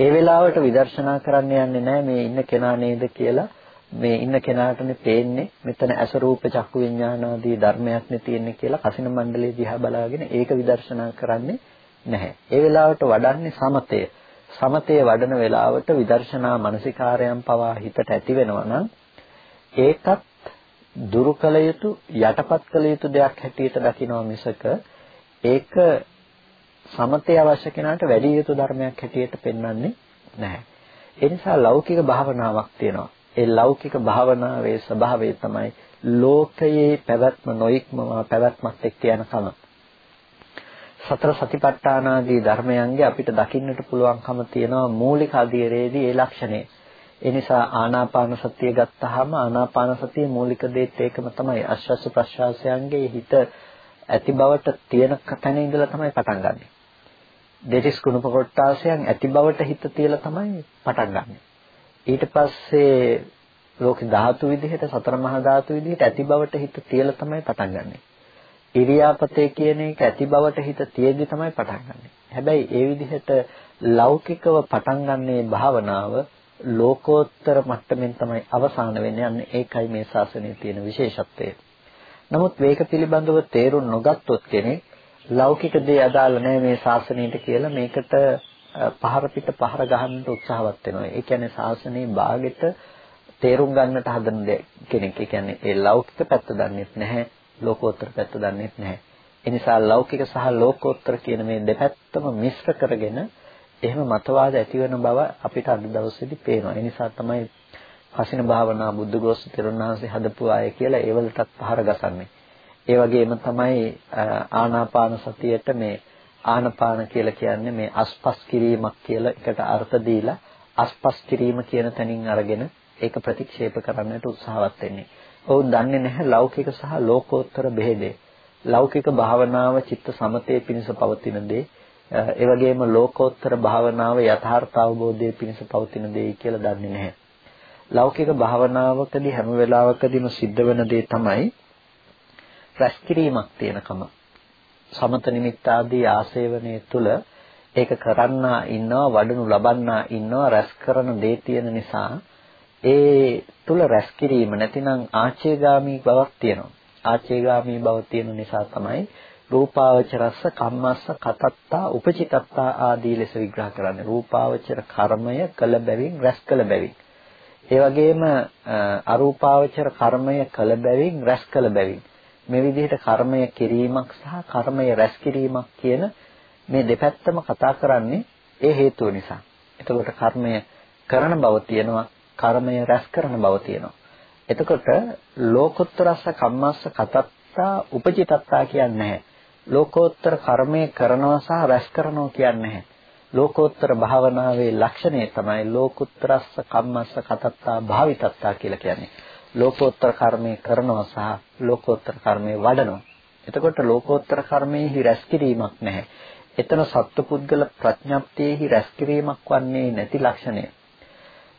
ඒ වෙලාවට විදර්ශනා කරන්න යන්නේ නැහැ මේ ඉන්න කෙනා නේද කියලා මේ ඉන්න කෙනාටනේ පේන්නේ මෙතන අස රූප චක්කු විඥාන ආදී ධර්මයක්නේ තියෙන්නේ කියලා කසින මණ්ඩලයේ දිහා බලාගෙන ඒක විදර්ශනා කරන්නේ නැහැ. ඒ වෙලාවට වඩන්නේ සමතය. සමතේ වඩන වෙලාවට විදර්ශනා මානසිකාරයන් පවා හිතට ඇති වෙනවා නම් ඒකත් දුරු කළ යුතු යටපත් කළ යුතු දෙයක් හැටියට දකිනවා මිසක ඒක සමතේ අවශ්‍ය කෙනාට වැඩි යුතු ධර්මයක් හැටියට පෙන්වන්නේ නැහැ. ඒ නිසා ලෞකික භාවනාවක් තියෙනවා. ඒ ලෞකික භාවනාවේ ස්වභාවය තමයි ලෝකයේ පැවැත්ම නොඉක්මවා පැවැත්මත් එක්ක යනකම. සතර සතිපට්ඨානාදී ධර්මයන්ගේ අපිට දකින්නට පුළුවන්කම තියෙනවා මූලික අධීරයේදී ඒ ලක්ෂණය. ඒ නිසා ආනාපාන සතිය ගත්තාම ආනාපාන සතිය මූලික දෙයත් ඒකම තමයි ආශ්වාස ප්‍රශ්වාසයන්ගේ හිත ඇති බවට තියෙන තැන ඉඳලා තමයි පටන් ගන්නෙ. දෙතිස් කුණප කොටාසයන් ඇති බවට හිත තියලා තමයි පටන් ගන්නෙ. ඊට පස්සේ ලෝක ධාතු විදිහට සතර මහා ධාතු විදිහට ඇති බවට හිත තියලා තමයි පටන් ගන්නෙ. ඉරියාපතේ කියන එක ඇති බවට හිත තියෙද්දි තමයි පටන් ගන්නෙ. හැබැයි ඒ විදිහට ලෞකිකව පටන් ගන්නේ භාවනාව ලෝකෝත්තර මට්ටමින් තමයි අවසාන වෙන්නේ. අන්න ඒකයි මේ ශාසනයේ තියෙන විශේෂත්වය. නමුත් මේක පිළිබඳව තේරුම් නොගත්තොත් කෙනෙක් ලෞකික දේ අදාළ නැහැ මේ ශාසනයට කියලා මේකට පහර පිට පහර ගහන්නට උත්සාහවත් වෙනවා. ඒ කියන්නේ ශාසනයේ භාගෙට තේරුම් ගන්නට හදන කෙනෙක්. ඒ කියන්නේ ඒ ලෞකික පැත්ත දන්නේ නැහැ. ලෝකෝත්තර පැත්ත දන්නේ නැහැ. ඒ නිසා ලෞකික සහ ලෝකෝත්තර කියන මේ දෙපැත්තම මිශ්‍ර කරගෙන එහෙම මතවාද ඇති වෙන බව අපිට අද දවසේදී පේනවා. ඒ නිසා තමයි කසින භාවනා බුද්ධඝෝෂ තිරුණාංශේ හදපු අය කියලා ඒවලටත් පහර ගසන්නේ. ඒ වගේම තමයි ආනාපාන සතියට මේ ආනපාන කියලා කියන්නේ මේ අස්පස් කිරීමක් කියලා එකට අර්ථ දීලා අස්පස් කිරීම කියන තැනින් අරගෙන ඒක ප්‍රතික්ෂේප කරන්නට උත්සාහවත් වෙන්නේ. ඔවුන් දන්නේ නැහැ ලෞකික සහ ලෝකෝත්තර බෙහෙදේ. ලෞකික භාවනාව චිත්ත සමතේ පිණිස පවතින දේ, ඒ වගේම ලෝකෝත්තර භාවනාව යථාර්ථ අවබෝධයේ පිණිස පවතින දේ කියලා දන්නේ නැහැ. ලෞකික භාවනාවකදී හැම වෙලාවකදීම සිද්ධ වෙන දේ තමයි රැස්කිරීමක් තියෙනකම. සමත නිමිත්ත ආදී ආසේවනයේ තුල ඒක කරන්නා ඉන්නවා වඩනු ලබන්නා ඉන්නවා රැස් කරන දේ තියෙන නිසා ඒ තුල රැස් කිරීම නැතිනම් ආචේගාමී බවක් තියෙනවා. ආචේගාමී බව තියෙන නිසා තමයි රූපාවචරස්ස කම්මස්ස කතත්තා උපචිතත්තා ආදී ලෙස විග්‍රහ කරන්නේ. රූපාවචර කර්මය කළ බැවින් රැස් කළ බැවින්. ඒ වගේම අරූපාවචර කර්මය කළ බැවින් රැස් කළ බැවින් මේ විදිහට කර්මය කිරීමක් සහ කර්මය රැස් කිරීමක් කියන මේ දෙපැත්තම කතා කරන්නේ ඒ හේතුව නිසා. එතකොට කර්මය කරන බව තියෙනවා කර්මය රැස් කරන බව තියෙනවා. එතකොට ලෝකෝත්තරස්ස කම්මස්ස කතත්තා උපචිතත්තා කියන්නේ නැහැ. ලෝකෝත්තර කර්මය කරනවා සහ රැස් කරනවා කියන්නේ නැහැ. ලෝකෝත්තර භාවනාවේ ලක්ෂණය තමයි ලෝකුත්තරස්ස කම්මස්ස කතත්තා භාවිතත්තා කියලා කියන්නේ. ලෝකෝත්තර කර්මය කරනවා සහ ලෝකෝත්තර කර්මය වඩනවා. එතකොට ලෝකෝත්තර කර්මයේ රැස් කිරීමක් නැහැ. එතන සත්පුද්ගල ප්‍රඥප්තියෙහි රැස් කිරීමක් වන්නේ නැති ලක්ෂණය.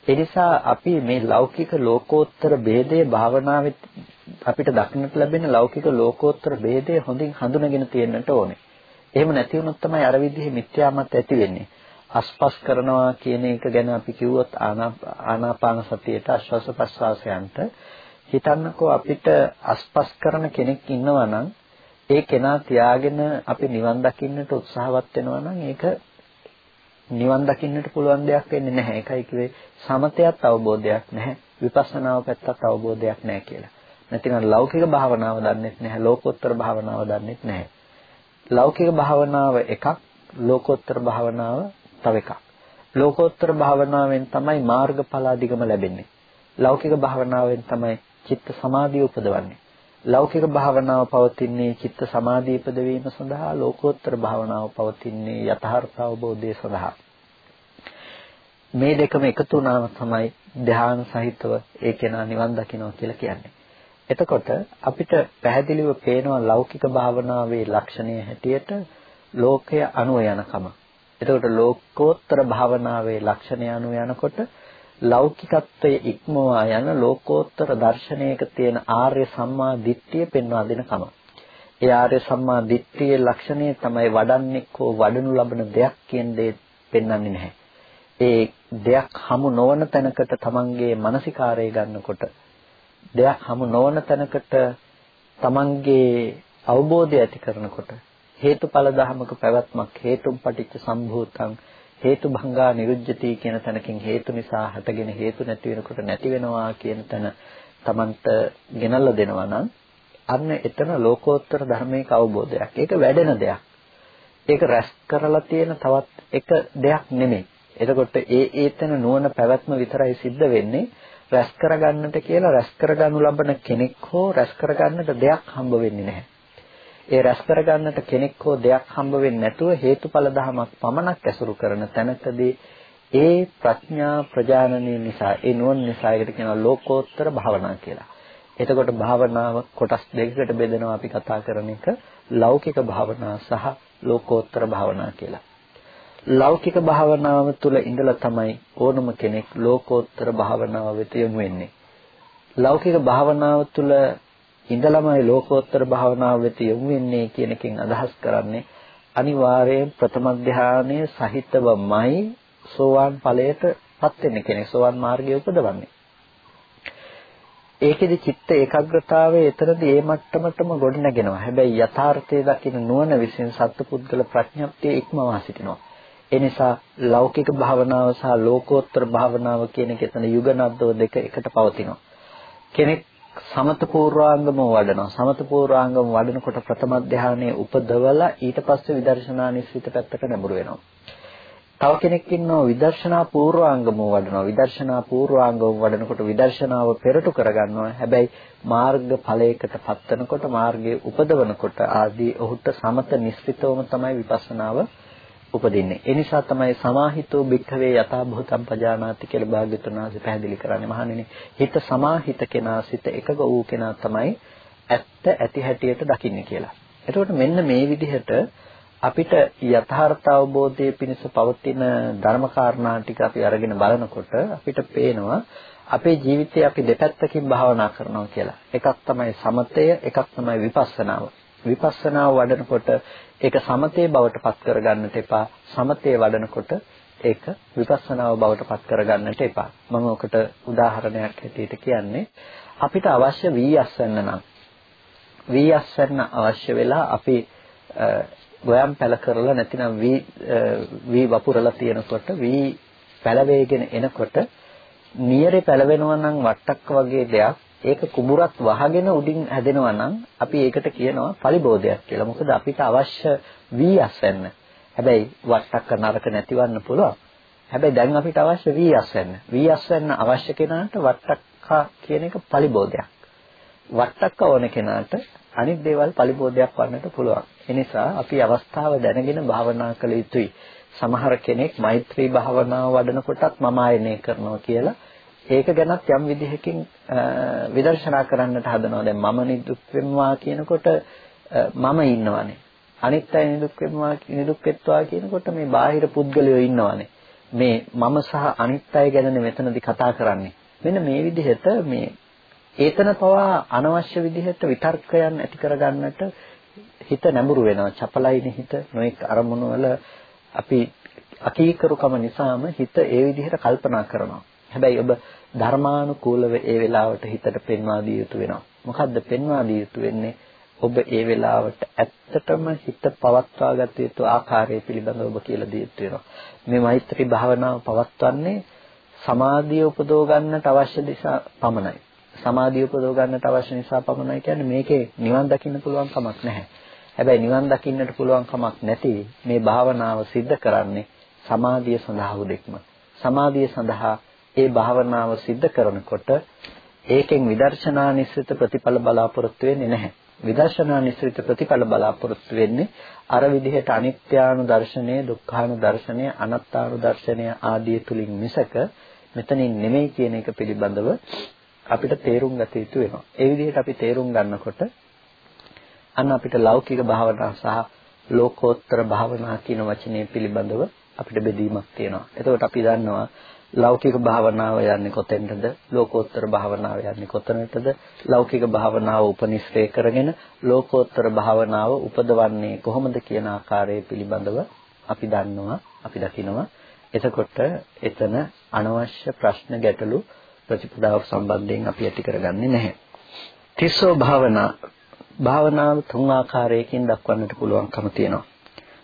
ඒ නිසා අපි මේ ලෞකික ලෝකෝත්තර ભેදයේ භාවනාවේ අපිට දක්නට ලැබෙන ලෞකික ලෝකෝත්තර ભેදය හොඳින් හඳුනගෙන තියෙන්නට ඕනේ. එහෙම නැති වුණොත් තමයි අර විදිහේ මිත්‍යාමත් ඇති වෙන්නේ. අස්පස් කරනවා කියන එක ගැන අපි කිව්වොත් ආනාපාන සතියේට ආශ්වාස ප්‍රශ්වාසයන්ට හිතන්නකෝ අපිට අස්පස් කරන කෙනෙක් ඉන්නවා නම් ඒ කෙනා තියාගෙන අපි නිවන් දකින්නට උත්සාහවත් වෙනවා නම් ඒක නිවන් දකින්නට පුළුවන් දෙයක් වෙන්නේ නැහැ. ඒකයි කිව්වේ සමතයත් අවබෝධයක් නැහැ. විපස්සනාව පැත්තත් අවබෝධයක් නැහැ කියලා. නැතිනම් ලෞකික භාවනාව දන්නෙත් නැහැ. ලෝකෝත්තර භාවනාව දන්නෙත් නැහැ. ලෞකික භාවනාව එකක්, ලෝකෝත්තර භාවනාව තව එකක්. ලෝකෝත්තර භාවනාවෙන් තමයි මාර්ගඵල අධිගම ලැබෙන්නේ. ලෞකික භාවනාවෙන් තමයි චිත්ත සමාධිය උපදවන්නේ. ලෞකික භාවනාව පවතින්නේ චිත්ත සමාධිය උපදවීම සඳහා ලෝකෝත්තර භාවනාව පවතින්නේ යථාර්ථ අවබෝධය සඳහා. මේ දෙකම එකතු වුණාම තමයි ධ්‍යාන සහිතව ඒ කෙනා නිවන් දකිනවා කියලා කියන්නේ. එතකොට අපිට පැහැදිලිව පේනවා ලෞකික භාවනාවේ ලක්ෂණය හැටියට ලෝකය අනුව යනකම. එතකොට ලෝකෝත්තර භාවනාවේ ලක්ෂණය අනුව යනකොට ලෞකිකත්වයේ ඉක්මවා යන ලෝකෝත්තර දර්ශනයක තියෙන ආර්ය සම්මා දිට්ඨිය පෙන්වා දෙනකම. ඒ ආර්ය සම්මා දිට්ඨියේ ලක්ෂණය තමයි වඩන්නේ කෝ වඩනු ලබන දෙයක් කියන දේ පෙන්වන්නේ නැහැ. ඒ දෙයක් හමු නොවන තැනකට තමන්ගේ මානසිකාරය ගන්නකොට දෙයක් හමු නොවන තැනකට තමන්ගේ අවබෝධය ඇති කරනකොට හේතුඵල ධමක පැවැත්මක් හේතුම් පටිච්ච සම්භූතං හේතු භංගා නිරුජ්ජති කියන තැනකින් හේතු නිසා හටගෙන හේතු නැති වෙනකොට නැති වෙනවා කියන තැන Tamanට ගෙනල්ලා දෙනවා නම් අන්න එතන ලෝකෝත්තර ධර්මයක අවබෝධයක්. ඒක වැඩෙන දෙයක්. ඒක රැස් කරලා තියෙන තවත් එක දෙයක් නෙමෙයි. එතකොට ඒ ඒතන නුවණ පැවැත්ම විතරයි සිද්ධ වෙන්නේ රැස් කරගන්නට කියලා රැස් කරගනු ලබන කෙනෙක් හෝ රැස් කරගන්නට දෙයක් හම්බ වෙන්නේ නැහැ. ඒ රැස් කරගන්නට කෙනෙක් හෝ දෙයක් හම්බ වෙන්නේ නැතුව හේතුඵල ධමයක් පමණක් ඇසුරු කරන තැනකදී ඒ ප්‍රඥා ප්‍රජානනය නිසා ඒ නුවණ නිසා ඒකට කියනවා ලෝකෝත්තර භාවනා කියලා. එතකොට භාවනාව කොටස් දෙකකට බෙදෙනවා අපි කතා කරන එක ලෞකික භාවනා සහ ලෝකෝත්තර භාවනා කියලා. ලෞකික භාවනාව තුළ ඉඳලා තමයි ඕනම කෙනෙක් ලෝකෝත්තර භාවනාව වෙත යොමු වෙන්නේ. ලෞකික භාවනාව තුළ ඉඳලමයි ලෝකෝත්තර භාවනාව වෙත යොමු වෙන්නේ කියන එකෙන් අදහස් කරන්නේ අනිවාර්යයෙන් ප්‍රථම ධානයේ සහිතවමයි සෝවාන් ඵලයටපත් වෙන්නේ කෙනෙක් සෝවාන් මාර්ගය උපදවන්නේ. ඒකෙදි චිත්ත ඒකාග්‍රතාවය එතරම්දී ඒ මට්ටමටම ගොඩනගෙනවා. හැබැයි යථාර්ථයේ දකින නුවණ විසින් සත්පුද්ගල ප්‍රඥප්තිය ඉක්මවා සිටිනවා. ඒ නිසා ලෞකික භාවනාව සහ ලෝකෝත්තර භාවනාව කියන එක එතන යුගනද්දෝ දෙක එකට පවතිනවා. කෙනෙක් සමත පූර්වාංගම වඩනවා. සමත පූර්වාංගම වඩනකොට ප්‍රථම ධානයේ උපදවලා ඊට පස්සේ විදර්ශනා නිස්සිත පැත්තට නැඹුරු වෙනවා. තව කෙනෙක් ඉන්නවා විදර්ශනා පූර්වාංගම වඩනවා. විදර්ශනා පූර්වාංගම වඩනකොට විදර්ශනාව පෙරටු කරගන්නවා. හැබැයි මාර්ග ඵලයකට පත්වනකොට මාර්ගයේ උපදවනකොට ආදී ඔහුට සමත නිස්සිතවම තමයි විපස්සනාව උපදින්නේ. ඒ නිසා තමයි සමාහිතෝ භික්ඛවේ යථා භූතම් පජානාති කියලා භාග්‍යතුන් වහන්සේ පැහැදිලි කරන්නේ. මහණෙනි, හිත සමාහිත කෙනා සිත එකග වූ කෙනා තමයි ඇත්ත ඇති හැටියට දකින්නේ කියලා. එතකොට මෙන්න මේ විදිහට අපිට යථාර්ථ අවබෝධයේ පිණිස පවතින ධර්ම කාරණා ටික අපි අරගෙන බලනකොට අපිට පේනවා අපේ ජීවිතේ අපි දෙපැත්තකින් භාවනා කරනවා කියලා. එකක් තමයි සමතය, එකක් තමයි විපස්සනාව. විපස්සනාව වඩනකොට ඒක සමතේ බවට පත් කරගන්නට එපා. සමතේ වඩනකොට ඒක විපස්සනාව බවට පත් කරගන්නට එපා. මම ඔකට උදාහරණයක් හැටියට කියන්නේ අපිට අවශ්‍ය වී අස්වැන්න නම් වී අස්වැන්න අවශ්‍ය වෙලා අපි ගොයම් පැල කරලා නැතිනම් වී වී වපුරලා තියෙනකොට වී පැලවේගෙන එනකොට නියරේ පැලවෙනවා නම් වට්ටක්ක වගේ දෙයක් ඒක කුඹුරක් වහගෙන උඩින් හැදෙනවා නම් අපි ඒකට කියනවා පලිබෝධයක් කියලා. මොකද අපිට අවශ්‍ය වී අස්වැන්න. හැබැයි වට්ටක්ක නරක නැතිවන්න පුළුවන්. හැබැයි දැන් අපිට අවශ්‍ය වී අස්වැන්න. වී අස්වැන්න අවශ්‍ය කෙනාට වට්ටක්ක කියන එක පලිබෝධයක්. වට්ටක්ක ඕන කෙනාට අනිත් දේවල් පලිබෝධයක් වන්නට පුළුවන්. ඒ නිසා අපි අවස්ථාව දැනගෙන භාවනා කළ යුතුයි. සමහර කෙනෙක් මෛත්‍රී භාවනාව වඩනකොටත් මම ආයනය කරනවා කියලා ඒක ගැනත් යම් විදිහකින් විදර්ශනා කරන්නට හදනවා. දැන් මම නිදුක් වෙනවා කියනකොට මම ඉන්නවනේ. අනිත් අය නිදුක් වෙනවා නිදුක් වෙත්වා කියනකොට මේ බාහිර පුද්ගලයෝ ඉන්නවනේ. මේ මම සහ අනිත් අය ගැනනේ මෙතනදී කතා කරන්නේ. මෙන්න මේ විදිහට මේ ඒතන පවා අනවශ්‍ය විදිහට විතර්කයන් ඇති කරගන්නට හිත නැඹුරු වෙනවා. චපලයිනේ හිත නොඑක් අරමුණු වල අපි අකීකරුකම නිසාම හිත ඒ විදිහට කල්පනා කරනවා. හැබැයි ඔබ ධර්මානුකූලව ඒ වෙලාවට හිතට පෙන්වා දිය යුතු වෙනවා. මොකද්ද පෙන්වා දිය යුතු වෙන්නේ? ඔබ ඒ වෙලාවට ඇත්තටම හිත පවත්වා ගත යුතු ආකාරය පිළිබඳව ඔබ කියලා දිය යුතු වෙනවා. මේ මෛත්‍රී භාවනාව පවත්වන්නේ සමාධිය උපදව ගන්නට අවශ්‍ය නිසා පමණයි. සමාධිය උපදව ගන්නට අවශ්‍ය නිසා පමණයි කියන්නේ මේකේ නිවන් දකින්න පුළුවන් කමක් නැහැ. හැබැයි නිවන් දකින්නට පුළුවන් කමක් නැති මේ භාවනාව સિદ્ધ කරන්නේ සමාධිය සඳහා උදෙක්ම. සමාධිය සඳහා ඒ භාවනාව સિદ્ધ කරනකොට ඒකෙන් විදර්ශනා නිස්සිත ප්‍රතිඵල බලාපොරොත්තු වෙන්නේ නැහැ. විදර්ශනා නිස්සිත ප්‍රතිඵල බලාපොරොත්තු වෙන්නේ අර විදිහට අනිත්‍යානු දර්ශනය, දුක්ඛානු දර්ශනය, අනාත්තානු දර්ශනය ආදී තුලින් මිසක මෙතනින් නෙමෙයි කියන එක පිළිබඳව අපිට තේරුම් ගත යුතු වෙනවා. ඒ විදිහට අපි තේරුම් ගන්නකොට අන්න අපිට ලෞකික භාවනා සහ ලෝකෝත්තර භාවනා කියන වචනේ පිළිබඳව අපිට බෙදීමක් තියෙනවා. එතකොට අපි දන්නවා ලෞකික භාවනාව යන්නේ කොතෙන්ටද? ලෝකෝත්තර භාවනාව යන්නේ කොතනටද? ලෞකික භාවනාව උපනිශ්‍රේ කරගෙන ලෝකෝත්තර භාවනාව උපදවන්නේ කොහොමද කියන ආකාරය පිළිබඳව අපි දන්නවා අපි දකිනවා. එතකොට එතන අනවශ්‍ය ප්‍රශ්න ගැටලු ප්‍රතිපදාව සම්බන්ධයෙන් අපි ඇති කරගන්නේ නැහැ. තිස්සෝ භාවනා. භාවනාව තුන් ආකාරයකින් දක්වන්නට පුළුවන්කම තියෙනවා.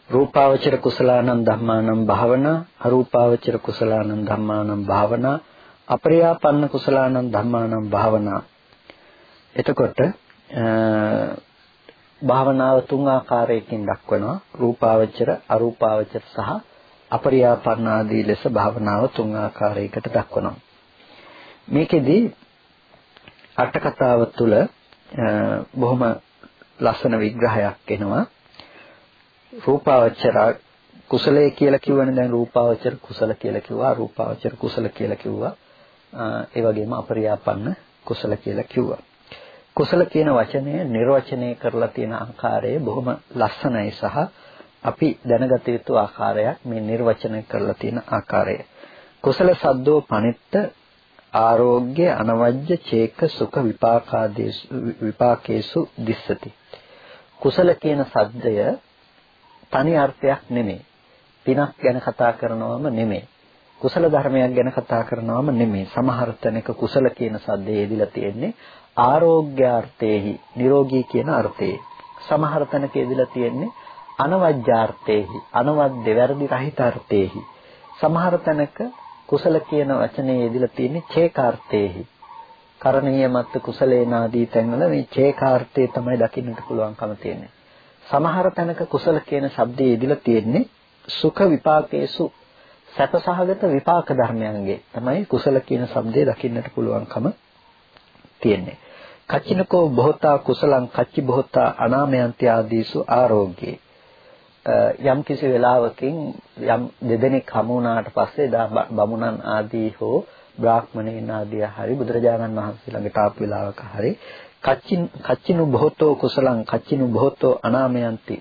රූපාවචර කුසලානං ධම්මානං භාවනා, අරූපාවචර කුසලානං ධම්මානං භාවනා, අපරියාපන්න කුසලානං ධම්මානං භාවනා. එතකොට භාවනාව තුන් ආකාරයකින් දක්වනවා. රූපාවචර, අරූපාවචර සහ අපරියාපන්න ආදී ලෙස භාවනාව තුන් ආකාරයකට දක්වනවා. මේකෙදි අට කතාව තුළ බොහොම ලස්සන විග්‍රහයක් එනවා. රූපාවචර කුසලයේ කියලා කියවනේ දැන් රූපාවචර කුසල කියලා කිව්වා රූපාවචර කුසල කියලා කිව්වා. ඒ වගේම අපරියාපන්න කුසල කියලා කිව්වා. කුසල කියන වචනය නිර්වචනය කරලා තියෙන ආකාරය බොහොම ලස්සනයි සහ අපි දැනගත යුතු ආකාරයක් මේ නිර්වචනය කරලා තියෙන ආකාරය. කුසල සද්දෝ පනිත්ත ආරෝග්‍ය අනවජ්‍ය චේක සුඛ විපාකාදේසු විපාකේසු දිස්සති කුසල කියන සද්දය තනි අර්ථයක් නෙමෙයි. පිනක් ගැන කතා කරනවම නෙමෙයි. කුසල ධර්මයක් ගැන කතා කරනවම නෙමෙයි. සමහර තැනක කුසල කියන සද්දේ යෙදিলা තියෙන්නේ ආරෝග්‍යාර්ථේහි, නිරෝගී කියන අර්ථයේ. සමහර තැනක යෙදিলা තියෙන්නේ අනවජ්‍යාර්ථේහි, අනවද්ද වැරදි රහිත අර්ථේහි. සමහර තැනක කුසල කියන වචනේ යෙදিলা තියෙන්නේ චේකාර්ථේහි. කරණීය මත් කුසලේනාදී තැන්වල මේ චේකාර්ථය තමයි දකින්නට පුළුවන්කම තියෙන්නේ. සමහර තැනක කුසල කියන શબ્දයේ යෙදিলা තියෙන්නේ සුඛ විපාකේසු සැපසහගත විපාක ධර්මයන්ගේ තමයි කුසල කියන શબ્දය දකින්නට පුළුවන්කම තියෙන්නේ. කච්චිනකෝ බොහෝතා කුසලං කච්චි බොහෝතා අනාමයන්ති ආදීසු ආරෝග්‍යේ. යම් කිසි වෙලාවකින් යම් දෙදෙනෙක් හමු වුණාට පස්සේ බමුණන් ආදී හෝ බ්‍රාහ්මණයන් ආදී හරි බුදුරජාණන් වහන්සේ ළඟට ආපු වෙලාවක හරි කච්චින් කච්චිනු බොහෝතෝ කුසලං කච්චිනු බොහෝතෝ අනාමයන්ති.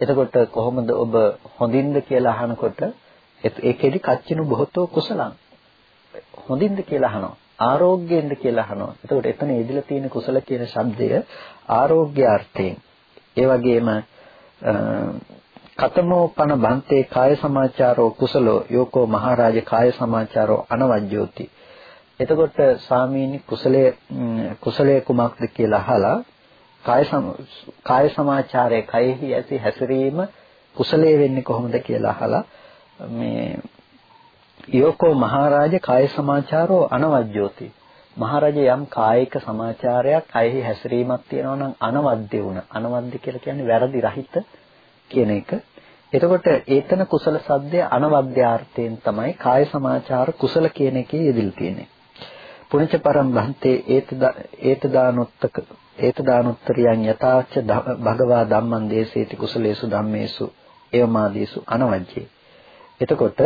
එතකොට කොහොමද ඔබ හොඳින්ද කියලා අහනකොට ඒකෙදි කච්චිනු බොහෝතෝ කුසලං. හොඳින්ද කියලා අහනවා. ආරෝග්‍යෙන්ද කියලා අහනවා. එතකොට එතන යෙදিলা තියෙන කුසල කියන ශබ්දය ආරෝග්‍ය අර්ථයෙන්. ඒ වගේම කතමෝ පන බන්තේ කාය සමාචාරෝ කුසලෝ යෝකෝ මහරජ කාය සමාචාරෝ අනවජ්ජෝති. එතකොට ස්වාමීනි කුසලයේ කුසලයේ කුමක්ද කියලා අහලා කාය කාය සමාචාරයේ කයෙහි ඇති හැසිරීම කුසලයේ වෙන්නේ කොහොමද කියලා අහලා මේ යෝකෝ මහරජ කාය සමාචාරෝ අනවජ්ජෝති. මහරජ යම් කායික සමාචාරයක් කයෙහි හැසිරීමක් තියෙනවා නම් අනවද්‍ය වුණ. අනවද්‍ය කියලා කියන්නේ වැරදි රහිත කියන එක. එතකොට ඒතන කුසල සද්දය අනවද්‍යාර්ථයෙන් තමයි කාය සමාචාර කුසල කියන එකේ යෙදිලා තියෙන්නේ. පුණ්‍ය පරම් බන්තේ ඒත දානොත්තක ඒත දානොත්තරියන් යථාච භගවා ධම්මං දේසේති කුසලේසු ධම්මේසු එවමාදීසු අනවජ්ජේ. එතකොට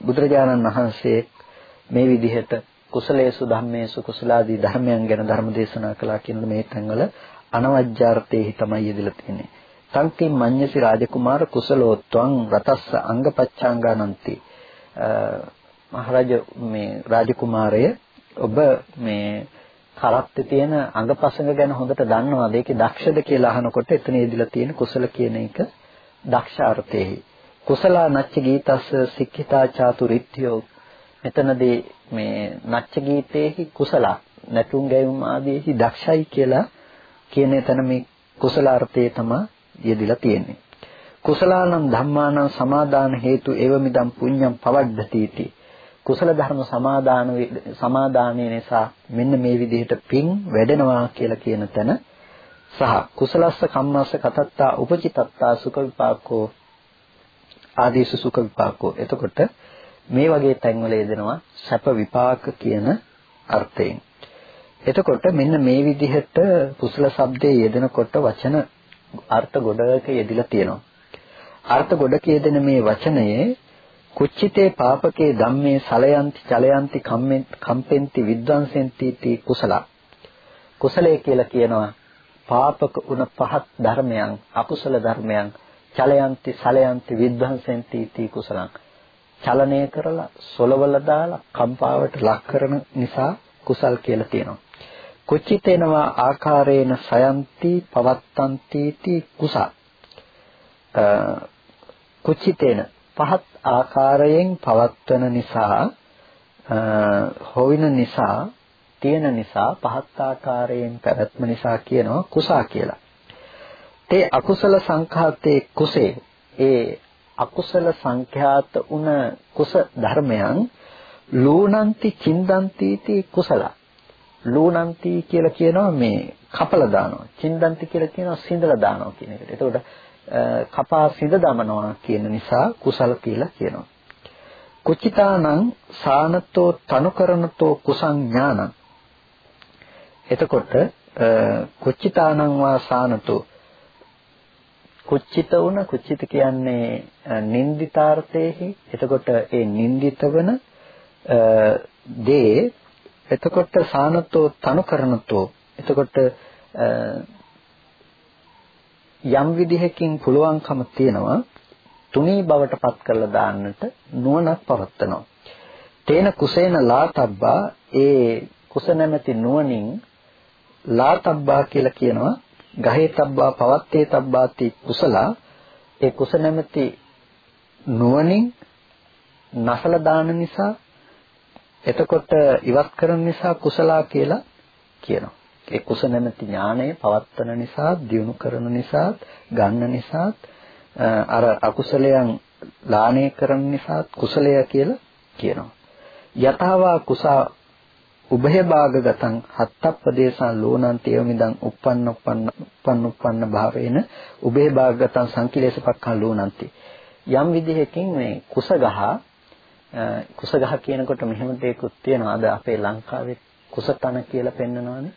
බුදුරජාණන් වහන්සේ මේ විදිහට කුසලේසු ධම්මේසු කුසලාදී ධර්මයන් ගැන ධර්ම දේශනා කළා කියන මේ තැන්වල අනවජ්ජාර්ථයේ තමයි යෙදලා තියෙන්නේ. තංකින් මඤ්ඤසි රාජකුමාර කුසලෝත්වං රතස්ස අංගපච්ඡාංගානන්ති මහරජ මේ රාජකුමාරය ඔබ මේ කරත්තේ තියෙන අංගපසංග ගැන හොඳට දන්නවාද? ඒකේ දක්ෂද කියලා අහනකොට එතන යෙදিলা තියෙන කුසල කියන එක දක්ෂාර්ථෙහි. කුසලා නච්ච ගීතස්ස සික්ඛිතා චාතුරිත්‍යෝ මෙතනදී මේ නච්ච ගීතේහි කුසල නැතුම් ගැයුම් ආදීහි දක්ෂයි කියලා කියන එතන මේ කුසලාර්ථයේ තමයි යෙදিলা තියෙන්නේ. කුසලානම් ධම්මානම් සමාදාන හේතු එවමිදම් පුඤ්ඤම් පවද්දතිති කුසල ධර්ම සමාදාන සමාදානයේ නිසා මෙන්න මේ විදිහට පින් වැඩෙනවා කියලා කියන තැන සහ කුසලස්ස කම්මස්ස කතත්තා උපචිතත්තා සුඛ විපාකෝ ආදීසු සුඛ විපාකෝ. එතකොට මේ වගේ තැන්වල යෙදෙනවා සැප විපාක කියන අර්ථයෙන්. එතකොට මෙන්න මේ විදිහට කුසල શબ્දයේ යෙදෙනකොට වචන අර්ථ ගොඩක යෙදිලා තියෙනවා. අර්ථ ගොඩක යෙදෙන මේ වචනයේ කුච්චිතේ පාපකේ ධම්මේ සලයන්ති චලයන්ති කම්පෙන්ති විද්වංසෙන්ති තී කුසල. කුසලයේ කියලා කියනවා පාපක උන පහත් ධර්මයන් අකුසල ධර්මයන් චලයන්ති සලයන්ති විද්වංසෙන්ති තී කුසලං. චලනය කරලා සොලවල දාලා කම්පාවට ලක් කරන නිසා කුසල් කියලා තියෙනවා කුච්චිතේනවා ආකාරේන සයන්ති පවත්තන්ති තී කුසල්. කුච්චිතේන පහත් ආකාරයෙන් පවත්වන නිසා හොවින නිසා තියෙන නිසා පහත් ආකාරයෙන් පැවැත්ම නිසා කියනවා කුසා කියලා. තේ අකුසල සංඛාතේ කුසේ ඒ අකුසල සංඛ්‍යාත උන කුස ධර්මයන් ලූණන්ති චින්දන්ති තී කුසල ලූණන්ති කියලා කියනවා මේ කපල දානවා චින්දන්ති කියලා කියනවා සිඳලා දානවා කියන එකට. එතකොට කපා සිඳ දමනවා කියන නිසා කුසල කියලා කියනවා. කුචිතානං සානතෝ තනුකරණතෝ කුසං ඥානං. එතකොට කුචිතානං වා සානතෝ කුච්චිත වුණ කුච්චිත කියන්නේ නින්දිතාර්ථයේහි එතකොට ඒ නින්දිත වන දේ එතකොට සානතෝ තනුකරණතෝ එතකොට යම් විදිහකින් පුළුවන්කම තියෙනවා තුනී බවට පත් කරලා දාන්නට නුවණක් පවත්නවා. තේන කුසේන ලාතබ්බා ඒ කුස නැමැති නුවණින් ලාතබ්බා කියලා කියනවා ගහේ තබ්බා පවත්තේ තබ්බාති කුසලා ඒ කුස නැමැති නුවණින් නසල දාන නිසා එතකොට ඉවත් කරන නිසා කුසලා කියලා කියනවා. ඒ කුස නැමැති ඥාණය පවත්වන නිසා, දියුණු කරන නිසා, ගන්න නිසා අර අකුසලයන් ලාණය කරන නිසා කුසලය කියලා කියනවා. යතවා කුසා උභය භාගගතං හත්තප්පදේශං ලෝණන්ති එවමිදං uppන්න uppන්න uppන්න uppන්න භාවේන උභය භාගගතං සංකිලේශපක්ඛං ලෝණන්ති යම් විදිහකින් මේ කුසගහ කුසගහ කියනකොට මෙහෙම දෙයක්ත් තියෙනවා අද අපේ ලංකාවේ කුසතන කියලා පෙන්නනවානේ.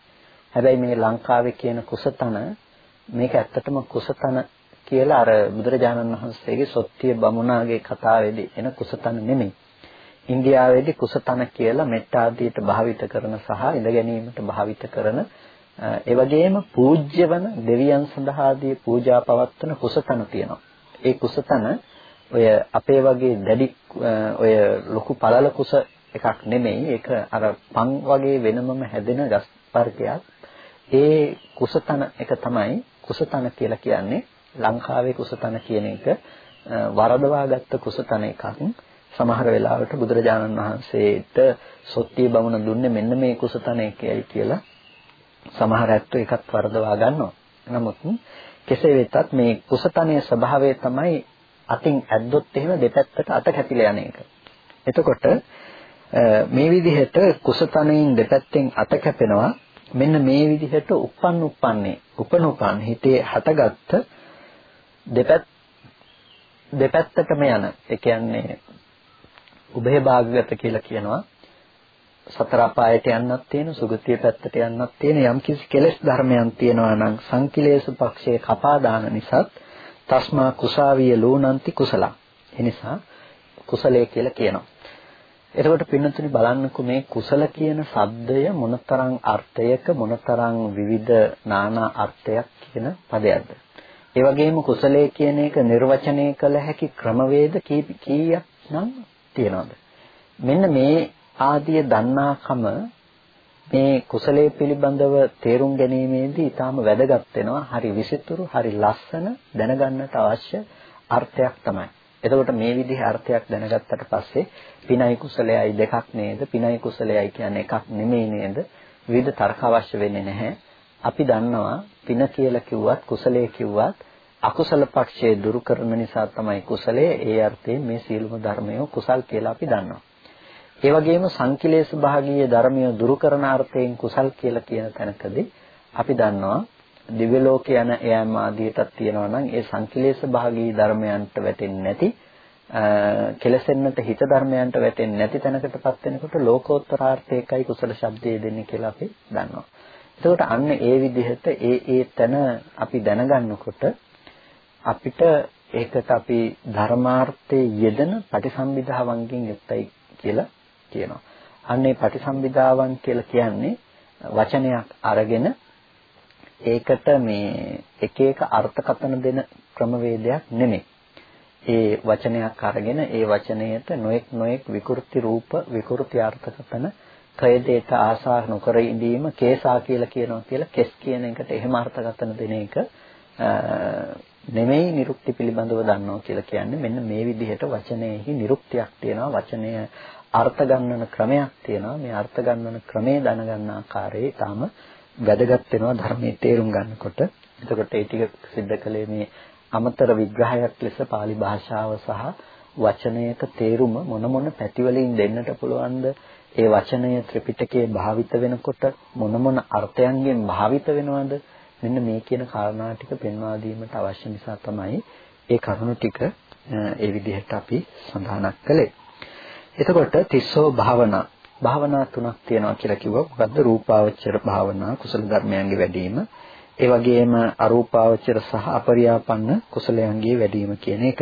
හැබැයි මේ ලංකාවේ කියන කුසතන මේක ඇත්තටම කුසතන කියලා අර බුදුරජාණන් වහන්සේගේ සොත්තිය බමුණාගේ කතාවේදී එන කුසතන නෙමෙයි. ඉන්දියාවේදී කුසතන කියලා මෙට්ට ආදියට භාවිත කරන සහ ඉඳ ගැනීමට භාවිත කරන ඒ වගේම පූජ්‍ය වන දෙවියන් සඳහාදී පූජා පවත්වන කුසතන තියෙනවා. ඒ කුසතන ඔය අපේ වගේ දැඩි ඔය ලොකු පළල කුස එකක් නෙමෙයි. ඒක අර පන් වගේ වෙනමම හැදෙන ගස් වර්ගයක්. ඒ කුසතන එක තමයි කුසතන කියලා කියන්නේ ලංකාවේ කුසතන කියන එක වරදවාගත්ත කුසතන එකක්. සමහර වෙලාවට බුදුරජාණන් වහන්සේට සොත්තිය බමුණ දුන්නේ මෙන්න මේ කුසතන එකයි කියලා සමහර ඇත්තෝ එකත් වරදවා ගන්නවා. නමුත් කෙසේ වෙතත් මේ කුසතනයේ ස්වභාවය තමයි අතින් ඇද්දොත් එහෙම දෙපැත්තට අත කැපිලා යන එක. එතකොට මේ විදිහට කුසතනයෙන් දෙපැත්තෙන් අත කැපෙනවා මෙන්න මේ විදිහට උපන් උපන්නේ උපන උපන් හිතේ හටගත්ත දෙපැත්ත දෙපැත්තටම යන ඒ කියන්නේ උභය භාගගත කියලා කියනවා සතර අපායට යන්නත් තියෙන සුගතිය පැත්තට යන්නත් තියෙන යම් කිසි කෙලෙස් ධර්මයන් තියෙනවා නම් සංකිලේශ පක්ෂයේ කපා දාන නිසා තස්මා කුසාවිය ලෝනන්ති කුසල. එනිසා කුසලයේ කියලා කියනවා. එතකොට පින්නතුනි බලන්නකෝ මේ කුසල කියන සද්දය මොනතරම් අර්ථයක මොනතරම් විවිධ නානා අර්ථයක් කියන පදයක්ද. ඒ වගේම කුසලයේ කියන එක නිර්වචනය කළ හැකි ක්‍රමවේද කීයක් නම් තියනවද? මෙන්න මේ ආදිය දන්නාකම මේ කුසලයේ පිළිබඳව තේරුම් ගැනීමේදී ඊටාම වැදගත් වෙනවා. හරි විසිතුරු, හරි ලස්සන දැනගන්නට අවශ්‍ය අර්ථයක් තමයි. එතකොට මේ විදිහේ අර්ථයක් දැනගත්තට පස්සේ පිනයි කුසලයයි දෙකක් නේද? පිනයි කුසලයයි කියන්නේ එකක් නෙමෙයි නේද? විවිධ තර්ක අවශ්‍ය වෙන්නේ නැහැ. අපි දන්නවා පින කියලා කිව්වත් කුසලයේ කිව්වත් අකුසල පක්ෂයේ දුරු කරන නිසා තමයි කුසලයේ ඒ අර්ථයෙන් මේ සීලම ධර්මය කුසල් කියලා අපි දන්නවා. ඒ වගේම සංකිලේශ භාගීය ධර්මය දුරු කරන අර්ථයෙන් කුසල් කියලා කියන තැනකදී අපි දන්නවා දිව්‍ය ලෝක යන එයම් ආදියටත් තියෙනවා නම් ඒ සංකිලේශ භාගී ධර්මයන්ට වැටෙන්නේ නැති කෙලසෙන්නට හිත ධර්මයන්ට වැටෙන්නේ නැති තැනකටපත් වෙනකොට ලෝකෝත්තරාර්ථයකයි කුසල શબ્දය දෙන්නේ කියලා අපි දන්නවා. එතකොට අන්න ඒ විදිහට ඒ ඒ තැන අපි දැනගන්නකොට අපිට ඒකට අපි ධර්මාර්ථයේ යෙදෙන පටිසම්භිදාවන්ගෙන් යුක්තයි කියලා කියනවා. අන්නේ පටිසම්භිදාවන් කියලා කියන්නේ වචනයක් අරගෙන ඒකට මේ එක එක අර්ථකථන දෙන ක්‍රමවේදයක් නෙමෙයි. ඒ වචනයක් අරගෙන ඒ වචනයට නොඑක් නොඑක් විකෘති රූප විකෘති අර්ථකථන ක්‍රයදේත ආසා නොකර ඉඳීම කේසා කියලා කියනවා කියලා කෙස් කියන එකට එහෙම අර්ථකථන දෙන එක නෙමෙයි නිරුක්ති පිළිබඳව දන්නවා කියලා කියන්නේ. මෙන්න මේ විදිහට වචනයේහි නිරුක්තියක් තියෙනවා. වචනය අර්ථ ගන්නන ක්‍රමයක් තියෙනවා. මේ අර්ථ ගන්නන ක්‍රමේ දැනගන්න ආකාරයේ ඊටාම වැදගත් වෙනවා ධර්මයේ තේරුම් ගන්නකොට එතකොට ඒ ටික सिद्ध කළේ මේ අමතර විග්‍රහයක් ලෙස pāli භාෂාව සහ වචනයක තේරුම මොන මොන පැතිවලින් දෙන්නට පුළුවන්ද ඒ වචනය ත්‍රිපිටකයේ භාවිත වෙනකොට මොන මොන අර්ථයන්ගෙන් භාවිත වෙනවද මෙන්න මේ කියන කාරණා ටික පෙන්වා දීමට අවශ්‍ය නිසා තමයි ඒ කරුණු ටික ඒ විදිහට අපි සඳහනක් කළේ එතකොට තිස්සෝ භාවනා භාවනා තුනක් තියෙනවා කියලා කිව්වා. මොකද්ද? රූපාවචර භාවනා, කුසල ධර්මයන්ගේ වැඩිම. ඒ වගේම අරූපාවචර සහ අපරියාපන්න කුසලයන්ගේ වැඩිම කියන එක.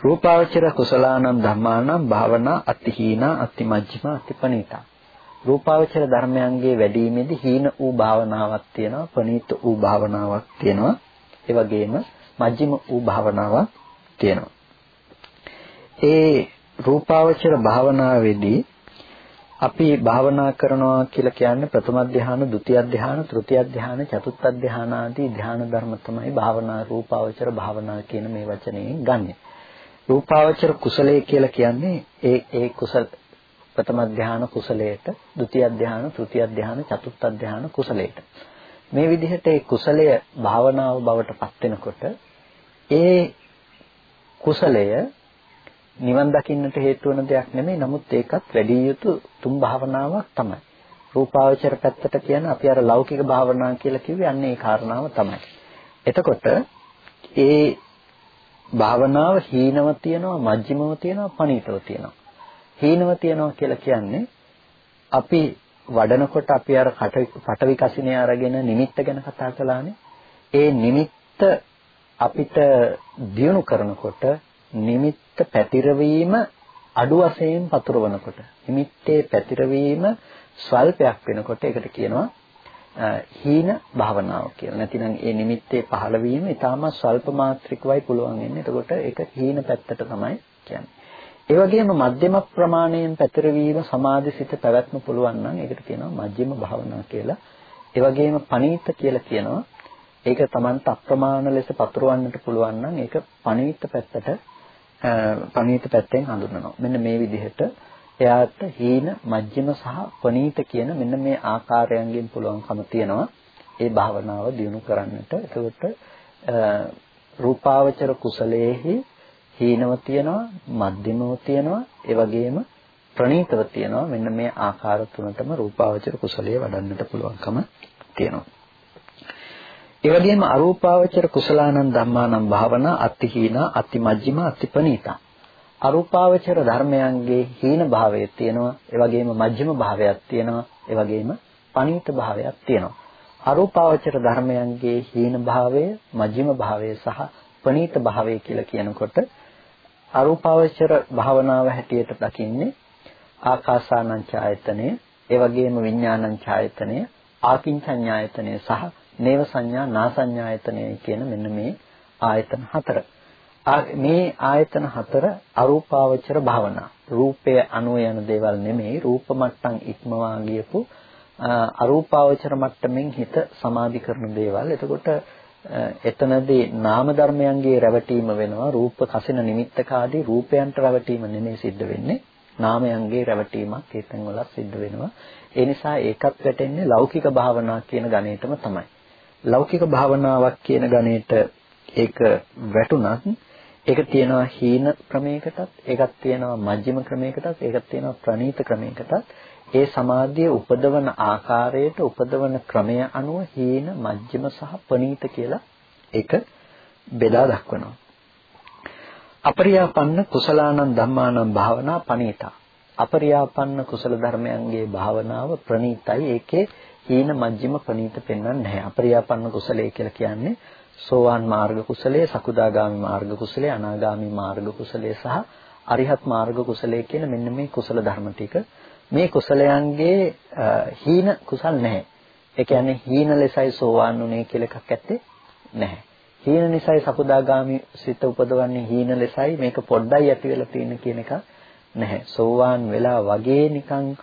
රූපාවචර කුසලානම් ධම්මානම් භාවනා අතිහීනා අතිමජ්ජිමා අතිපනීතා. රූපාවචර ධර්මයන්ගේ වැඩිමේදී හීන වූ භාවනාවක් තියෙනවා, පනීත වූ භාවනාවක් තියෙනවා. ඒ වගේම මජ්ජිම වූ භාවනාවක් තියෙනවා. ඒ රූපාවචර භාවනාවේදී අපි භාවනා කරනවා කියලා කියන්නේ ප්‍රථම ධ්‍යාන, ဒုတိ ය ධ්‍යාන, තෘතිය ධ්‍යාන, චතුත්ථ ධ්‍යාන ආදී ධ්‍යාන ධර්ම තමයි භාවනා රූපාවචර භාවනා කියන මේ වචනයෙන් ගන්නෙ. රූපාවචර කුසලයේ කියලා කියන්නේ ඒ ඒ කුසල ප්‍රථම ධ්‍යාන කුසලයට, ဒုတိ ය ධ්‍යාන, තෘතිය ධ්‍යාන, චතුත්ථ ධ්‍යාන කුසලයට. මේ විදිහට ඒ කුසලය භාවනාව බවට පත් වෙනකොට ඒ කුසලය නිවන් දකින්නට හේතු වෙන දෙයක් නෙමෙයි. නමුත් ඒකත් වැඩි යුතු තුන් භාවනාවක් තමයි. රූපාවචර පැත්තට කියන අපි අර ලෞකික භාවනා කියලා කිව්වේ අන්න ඒ කාරණාව තමයි. එතකොට ඒ භාවනාව හීනව තියෙනවා, මජ්ක්‍ධිමව තියෙනවා, පණීතව තියෙනවා. හීනව තියෙනවා කියලා කියන්නේ අපි වඩනකොට අපි අර පටවි කසිනේ අරගෙන නිමිත්ත ගැන කතා කළානේ. ඒ නිමිත්ත අපිට දියුණු කරනකොට නිමිත්ත පැතිරවීම අඩු වශයෙන් පතුරවනකොට නිමිත්තේ පැතිරවීම ස්වල්පයක් වෙනකොට ඒකට කියනවා හීන භාවනාව කියලා. නැතිනම් ඒ නිමිත්තේ පහළ වීම ඊටාම ස්වල්ප මාත්‍රිකවයි පුළුවන් වෙන්නේ. එතකොට ඒක හීන පැත්තට තමයි කියන්නේ. ඒ වගේම මධ්‍යම ප්‍රමාණයෙන් පැතිරවීම සමාධිසිත පැවැත්ම පුළුවන් නම් ඒකට කියනවා මධ්‍යම භාවනා කියලා. ඒ වගේම පනීත කියලා කියනවා. ඒක Tamanට අප්‍රමාණ ලෙස පතුරවන්නට පුළුවන් නම් ඒක පණීත පැත්තට පණීත පැත්තෙන් හඳුන්වනවා. මෙන්න මේ විදිහට එයාට හීන, මජ්ජිම සහ පණීත කියන මෙන්න මේ ආකාරයන්ගෙන් පුළුවන්කම තියෙනවා ඒ භාවනාව දියුණු කරන්නට. එතකොට රූපාවචර කුසලයේහි හීනව තියෙනවා, මධ්‍යමව තියෙනවා, ඒ වගේම ප්‍රණීතව තියෙනවා. මෙන්න මේ ආකාර තුනටම රූපාවචර කුසලයේ වඩන්නට පුළුවන්කම තියෙනවා. ඒ වගේම අරූපාවචර කුසලානං ධම්මානං භාවනා අතිහීනා අතිමජ්ජිම අතිපනීතා අරූපාවචර ධර්මයන්ගේ හීන භාවය තියෙනවා ඒ වගේම මජ්ජිම භාවයක් තියෙනවා ඒ වගේම පනීත භාවයක් තියෙනවා. අරූපාවචර ධර්මයන්ගේ හීන භාවය මජ්ජිම භාවය සහ පනීත භාවය කියලා කියනකොට අරූපාවචර භාවනාව හැටියට දකින්නේ ආකාසානං ඡායතනය ඒ වගේම විඥානං ඡායතනය ආකින්චඤ්ඤායතනය සහ නේව සංඥා නා සංඥායතනය කියන මෙන්න මේ ආයතන හතර. මේ ආයතන හතර අරූපාවචර භාවනා. රූපය අනුව යන දේවල් නෙමෙයි රූප මට්ටම් ඉක්මවා ගියපු අරූපාවචර මට්ටමින් හිත සමාධි කරන දේවල්. එතකොට එතනදී නාම ධර්මයන්ගේ රැවටීම වෙනවා රූප කසින නිමිත්තක ආදී රූපයන්ට රැවටීම නෙමෙයි සිද්ධ වෙන්නේ නාමයන්ගේ රැවටීමක් ඒතෙන් වල සිද්ධ වෙනවා ඒ නිසා ඒකත් වැටෙන්නේ ලෞකික භාවනා කියන ගණේටම තමයි ලෞකික භාවනාවක් කියන ගණේට ඒක වැටුණත් ඒක තියෙනවා හීන ක්‍රමයකටත් ඒකක් තියෙනවා මජ්ක්‍ධිම ක්‍රමයකටත් ඒකක් තියෙනවා ප්‍රනීත ක්‍රමයකටත්. ඒ සමාධිය උපදවන ආකාරයට උපදවන ක්‍රමය අනුව හීන මජ්ක්‍ධිම සහ ප්‍රනීත කියලා ඒක බෙදා දක්වනවා. අපරියාපන්න කුසලානං ධම්මානං භාවනා පනීතා. අපරියාපන්න කුසල ධර්මයන්ගේ භාවනාව ප්‍රනීතයි ඒකේ හීන මජ්ජිම ප්‍රනීත පෙන්වන්නේ නැහැ. අපරියාපන්න කුසලයේ කියලා කියන්නේ සෝවාන් මාර්ග කුසලයේ, සකුදාගාමි මාර්ග කුසලයේ, අනාගාමි මාර්ග කුසලයේ සහ අරිහත් මාර්ග කුසලයේ කියන මෙන්න මේ කුසල ධර්ම ටික. මේ කුසලයන්ගේ හීන කුසල් නැහැ. ඒ කියන්නේ හීන ලෙසයි සෝවාන් උනේ කියලා එකක් ඇත්තේ නැහැ. හීන නිසයි සකුදාගාමි සිත උපදවන්නේ හීන ලෙසයි මේක පොඩ්ඩයි ඇති වෙලා තියෙන කියන එක නැහැ. සෝවාන් වෙලා වගේ නිකන්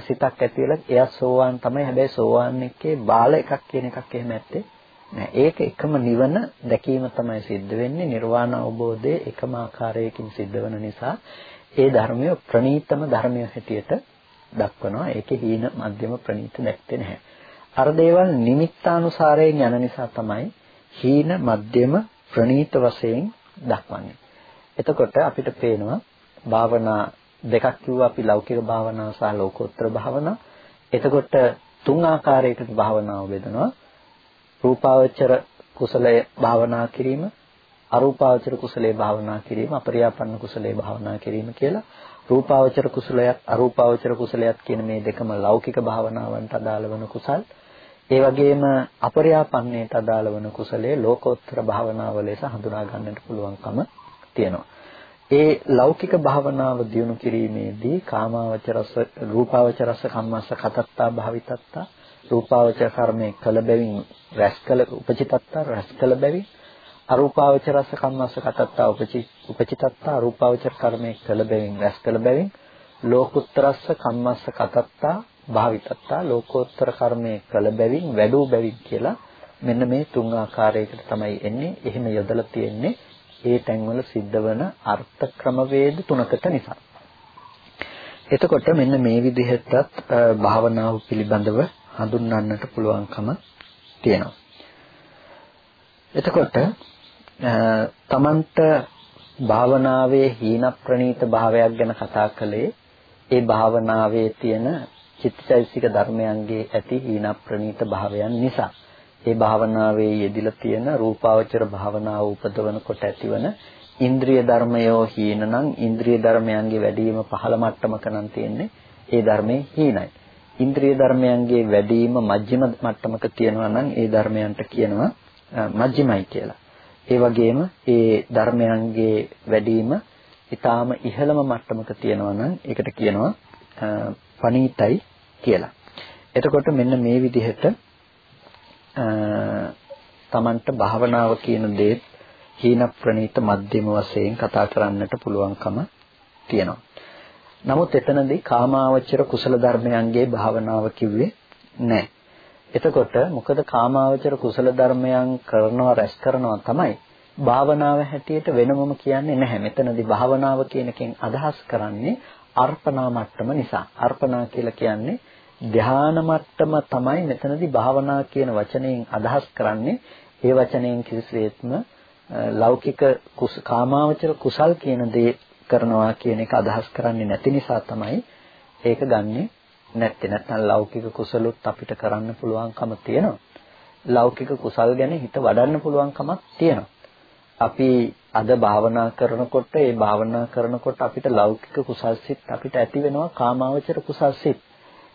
සිතක් ඇති වෙලා එයා සෝවාන් තමයි. හැබැයි සෝවාන් එකේ බාල එකක් කියන එකක් එහෙම ඇත්තේ නෑ. ඒක එකම නිවන දැකීම තමයි සිද්ධ වෙන්නේ. නිර්වාණ අවබෝධයේ එකම ආකාරයකින් සිද්ධ වෙන නිසා ඒ ධර්මය ප්‍රණීතම ධර්මය හැටියට දක්වනවා. ඒකේ හීන මධ්‍යම ප්‍රණීත දැක්කේ නැහැ අර දේවල් නිමිත්තානුසාරයෙන් යන නිසා තමයි හීන මධ්‍යම ප්‍රණීත වශයෙන් දක්වන්නේ. එතකොට අපිට පේනවා භාවනා දෙකක් කිව්වා අපි ලෞකික භාවනාව සහ ලෝකෝත්තර භාවනාව. එතකොට තුන් ආකාරයකට භාවනාව බෙදනවා. රූපාවචර කුසලයේ භාවනා කිරීම, අරූපාවචර කුසලයේ භාවනා කිරීම, අපරියාපන්න කුසලයේ භාවනා කිරීම කියලා. රූපාවචර කුසලයක්, අරූපාවචර කුසලයක් කියන මේ දෙකම ලෞකික භාවනාවන්ට අදාළ වන කුසල්. ඒ වගේම අපරියාපන්නයට අදාළ වන කුසලයේ ලෝකෝත්තර භාවනාව ලෙස හඳුනා ගන්නට පුළුවන්කම තියෙනවා. ඒ ලෞකික භාවනාව දියුණු කිරීමේදී කාමාවචරස රූපාවචරස කම්මස්ස කතත්තා භාවිතත්තා රූපාවචර කර්මයේ කළ බැවින් රැස් කළ උපචිතත්තා රැස් කළ බැවින් අරූපාවචරස කම්මස්ස කතත්තා උපචිතත්තා අරූපාවචර කර්මයේ කළ බැවින් රැස් කළ බැවින් ලෝකුත්තරස්ස කම්මස්ස කතත්තා භාවිතත්තා ලෝකෝත්තර කර්මයේ කළ බැවින් වැඩූ බැවින් කියලා මෙන්න මේ තුන් ආකාරයකට තමයි එන්නේ. එහෙම යොදලා තියෙන්නේ. ඒ තැන්වල සිද්ධ වෙන අර්ථ ක්‍රමවේද තුනකට නිසා. එතකොට මෙන්න මේ විදිහටත් භාවනාව පිළිබඳව හඳුන්වන්නට පුළුවන්කම තියෙනවා. එතකොට තමන්ට භාවනාවේ හීන ප්‍රනීත භාවයක් ගැන කතා කළේ ඒ භාවනාවේ තියෙන චිත්තචෛසික ධර්මයන්ගේ ඇති හීන ප්‍රනීත භාවයන් නිසා. ඒ භාවනාවේ යෙදිලා තියෙන රූපාවචර භාවනාව උපදවන කොට ඇතිවන ඉන්ද්‍රිය ධර්මයෝ හීනනම් ඉන්ද්‍රිය ධර්මයන්ගේ වැඩිම පහළ මට්ටමක නම් තියෙන්නේ ඒ ධර්මයේ හීනයි. ඉන්ද්‍රිය ධර්මයන්ගේ වැඩිම මජ්ක්‍ධිම මට්ටමක තියෙනවා නම් ඒ ධර්මයන්ට කියනවා මජ්ක්‍ධිමයි කියලා. ඒ වගේම ඒ ධර්මයන්ගේ වැඩිම ඊටාම ඉහළම මට්ටමක තියෙනවා නම් ඒකට කියනවා පනීතයි කියලා. එතකොට මෙන්න මේ විදිහට තමන්ට භාවනාව කියන දේ හීන ප්‍රණීත මධ්‍යම වශයෙන් කතා කරන්නට පුළුවන්කම තියෙනවා. නමුත් එතනදී කාමාවචර කුසල ධර්මයන්ගේ භාවනාව කිව්වේ නැහැ. එතකොට මොකද කාමාවචර කුසල ධර්මයන් කරනවා රැස් කරනවා තමයි භාවනාව හැටියට වෙනමම කියන්නේ නැහැ. මෙතනදී භාවනාව කියන එකෙන් අදහස් කරන්නේ අර්පණා මට්ටම නිසා. අර්පණා කියලා කියන්නේ ධාන මට්ටම තමයි මෙතනදී භාවනා කියන වචනයෙන් අදහස් කරන්නේ. ඒ වචනයෙන් කිසිසේත්ම ලෞකික කාමාවචර කුසල් කියන දේ කරනවා කියන එක අදහස් කරන්නේ නැති නිසා තමයි ඒක ගන්නෙ නැත්තේ. නැත්නම් ලෞකික කුසලොත් අපිට කරන්න පුළුවන්කම තියෙනවා. ලෞකික කුසල් ගැන හිත වඩන්න පුළුවන්කමක් තියෙනවා. අපි අද භාවනා කරනකොට ඒ භාවනා කරනකොට අපිට ලෞකික කුසල්සිත අපිට ඇති වෙනවා කාමාවචර කුසල්සිත.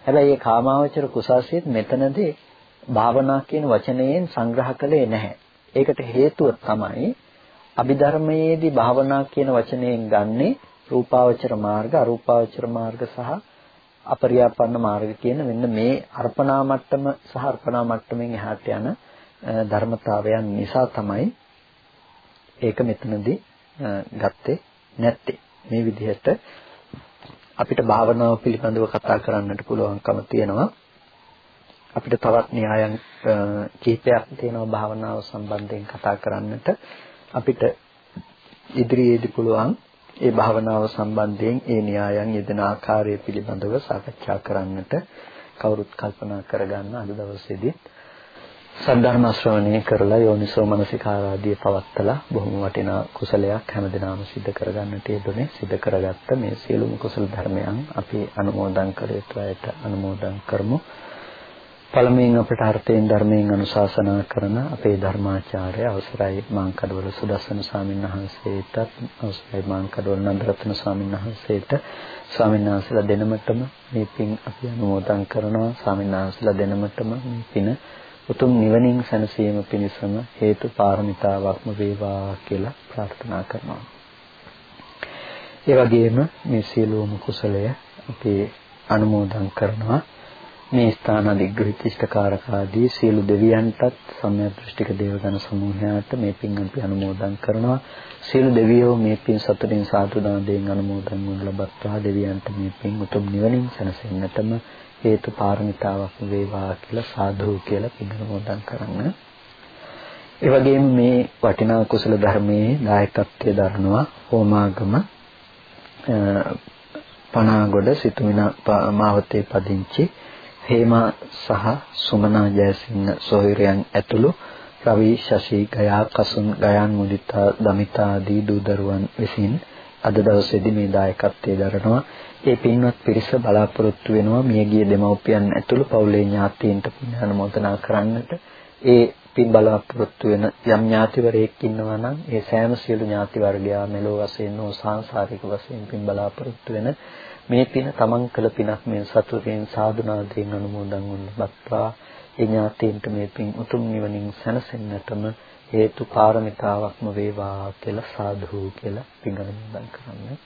හැබැයි මේ කාමාවචර කුසල්සිත මෙතනදී භාවනා කියන වචනයෙන් සංග්‍රහ කළේ නැහැ. ඒකට හේතුව තමයි අභිධර්මයේදී භාවනා කියන වචනයෙන් ගන්නේ රූපාවචර මාර්ග, අරූපාවචර මාර්ග සහ අපරියාපන්න මාර්ග කියන මෙන්න මේ අර්පණා මට්ටම සහ අර්පණා මට්ටමින් එහාට යන ධර්මතාවයන් නිසා තමයි ඒක මෙතනදී ගත්තේ නැත්තේ. මේ විදිහට අපිට භාවනාව පිළිබඳව කතා කරන්නට පුළුවන්කම තියෙනවා. අපිට තවත් න්‍යායන් කිහිපයක් තියෙනවා භාවනාව සම්බන්ධයෙන් කතා කරන්නට. අපිට ඉදිරියේදී පුළුවන් ඒ භාවනාව සම්බන්ධයෙන් ඒ න්‍යායන් යෙදෙන ආකාරය පිළිබඳව සාකච්ඡා කරන්නට කවුරුත් කල්පනා කරගන්න අද දවසේදී සද්ධර්ම ශ්‍රවණය කරලා යෝනිසෝ මනසිකාරාදී පවත්තලා බොහොම වටිනා කුසලයක් හැමදිනම සිද්ධ කරගන්නට යෙදුනේ. සිද්ධ කරගත්ත මේ සියලුම කුසල ධර්මයන් අපි අනුමෝදන් කර යුතු අයට අනුමෝදන් කරමු. පළමුවෙන් අපට අර්ථයෙන් ධර්මයෙන් අනුශාසනා කරන අපේ ධර්මාචාර්ය අවසරයි මාංකඩවල සුදස්සන ස්වාමීන් වහන්සේටත් අවසරයි මාංකඩවල නන්දරත්න ස්වාමීන් වහන්සේට ස්වාමීන් වහන්සේලා දෙනමතම මේ පින් අපි අනුමෝදන් කරනවා. ස්වාමීන් වහන්සේලා දෙනමතම මේ පින උතුම් නිවනින් සැනසීම පිණිසම හේතු පාරමිතාවක්ම වේවා කියලා ප්‍රාර්ථනා කරනවා. ඒ වගේම මේ සියලුම කුසලය අපි අනුමෝදන් කරනවා. මේ ස්ථාන අධිග්‍රහිත ඉෂ්ඨකාරකාදී සියලු දෙවියන්ටත් සම්‍යක් දෘෂ්ටික දේවගණ සමූහයාට මේ පින් අපි අනුමෝදන් කරනවා. සියලු දෙවියෝ මේ පින් සතුටින් සාදු දානයෙන් අනුමෝදන් වනු ලබත්වා. දෙවියන්ට මේ පින් උතුම් නිවනින් සැනසෙන්නටම හේතු පාරමිතාවක් වේවා කියලා සාදු කියලා පින් අනුමෝදන් කරන්න. ඒ වගේම මේ වටිනා කුසල ධර්මයේ දායකත්වයේ දරනවා හෝමාගම පනාගොඩ සිතුමින මාවතේ පදිංචි හේමා සහ සුමනා ජයසිංහ සොහිරයන් ඇතුළු රවි ශශි ගයා කසුන් ගයන් මුදිතා දමිතා ආදී දූ දරුවන් විසින් අද දවසේදී මේ දායකත්වයේ දරනවා ඒ පින්වත් පිරිස බලාපොරොත්තු වෙනවා මියගිය දෙමව්පියන් ඇතුළු පවුලේ ඥාතීන්ට පුණ්‍ය අනුමೋದනා කරන්නට. ඒ පින් බලාපොරොත්තු වෙන යම් ඥාතිවරයෙක් ඉන්නවා නම් ඒ සෑම සියලු ඥාති වර්ගයා මෙලෝ වශයෙන් හෝ සාංශාරික වශයෙන් පින් බලාපොරොත්තු වෙන මේ පින තමන් කළ පිනක් මේ සතුටින් සාදුනාදයෙන් අනුමෝදන් වුණාත්වා ඒ ඥාතීන්ට මේ පින් උතුම් නිවනින් සැනසෙන්නටම හේතු පාරමිතාවක්ම වේවා කියලා සාදු කියලා පින් අනුමෝදන් කරන්නේ.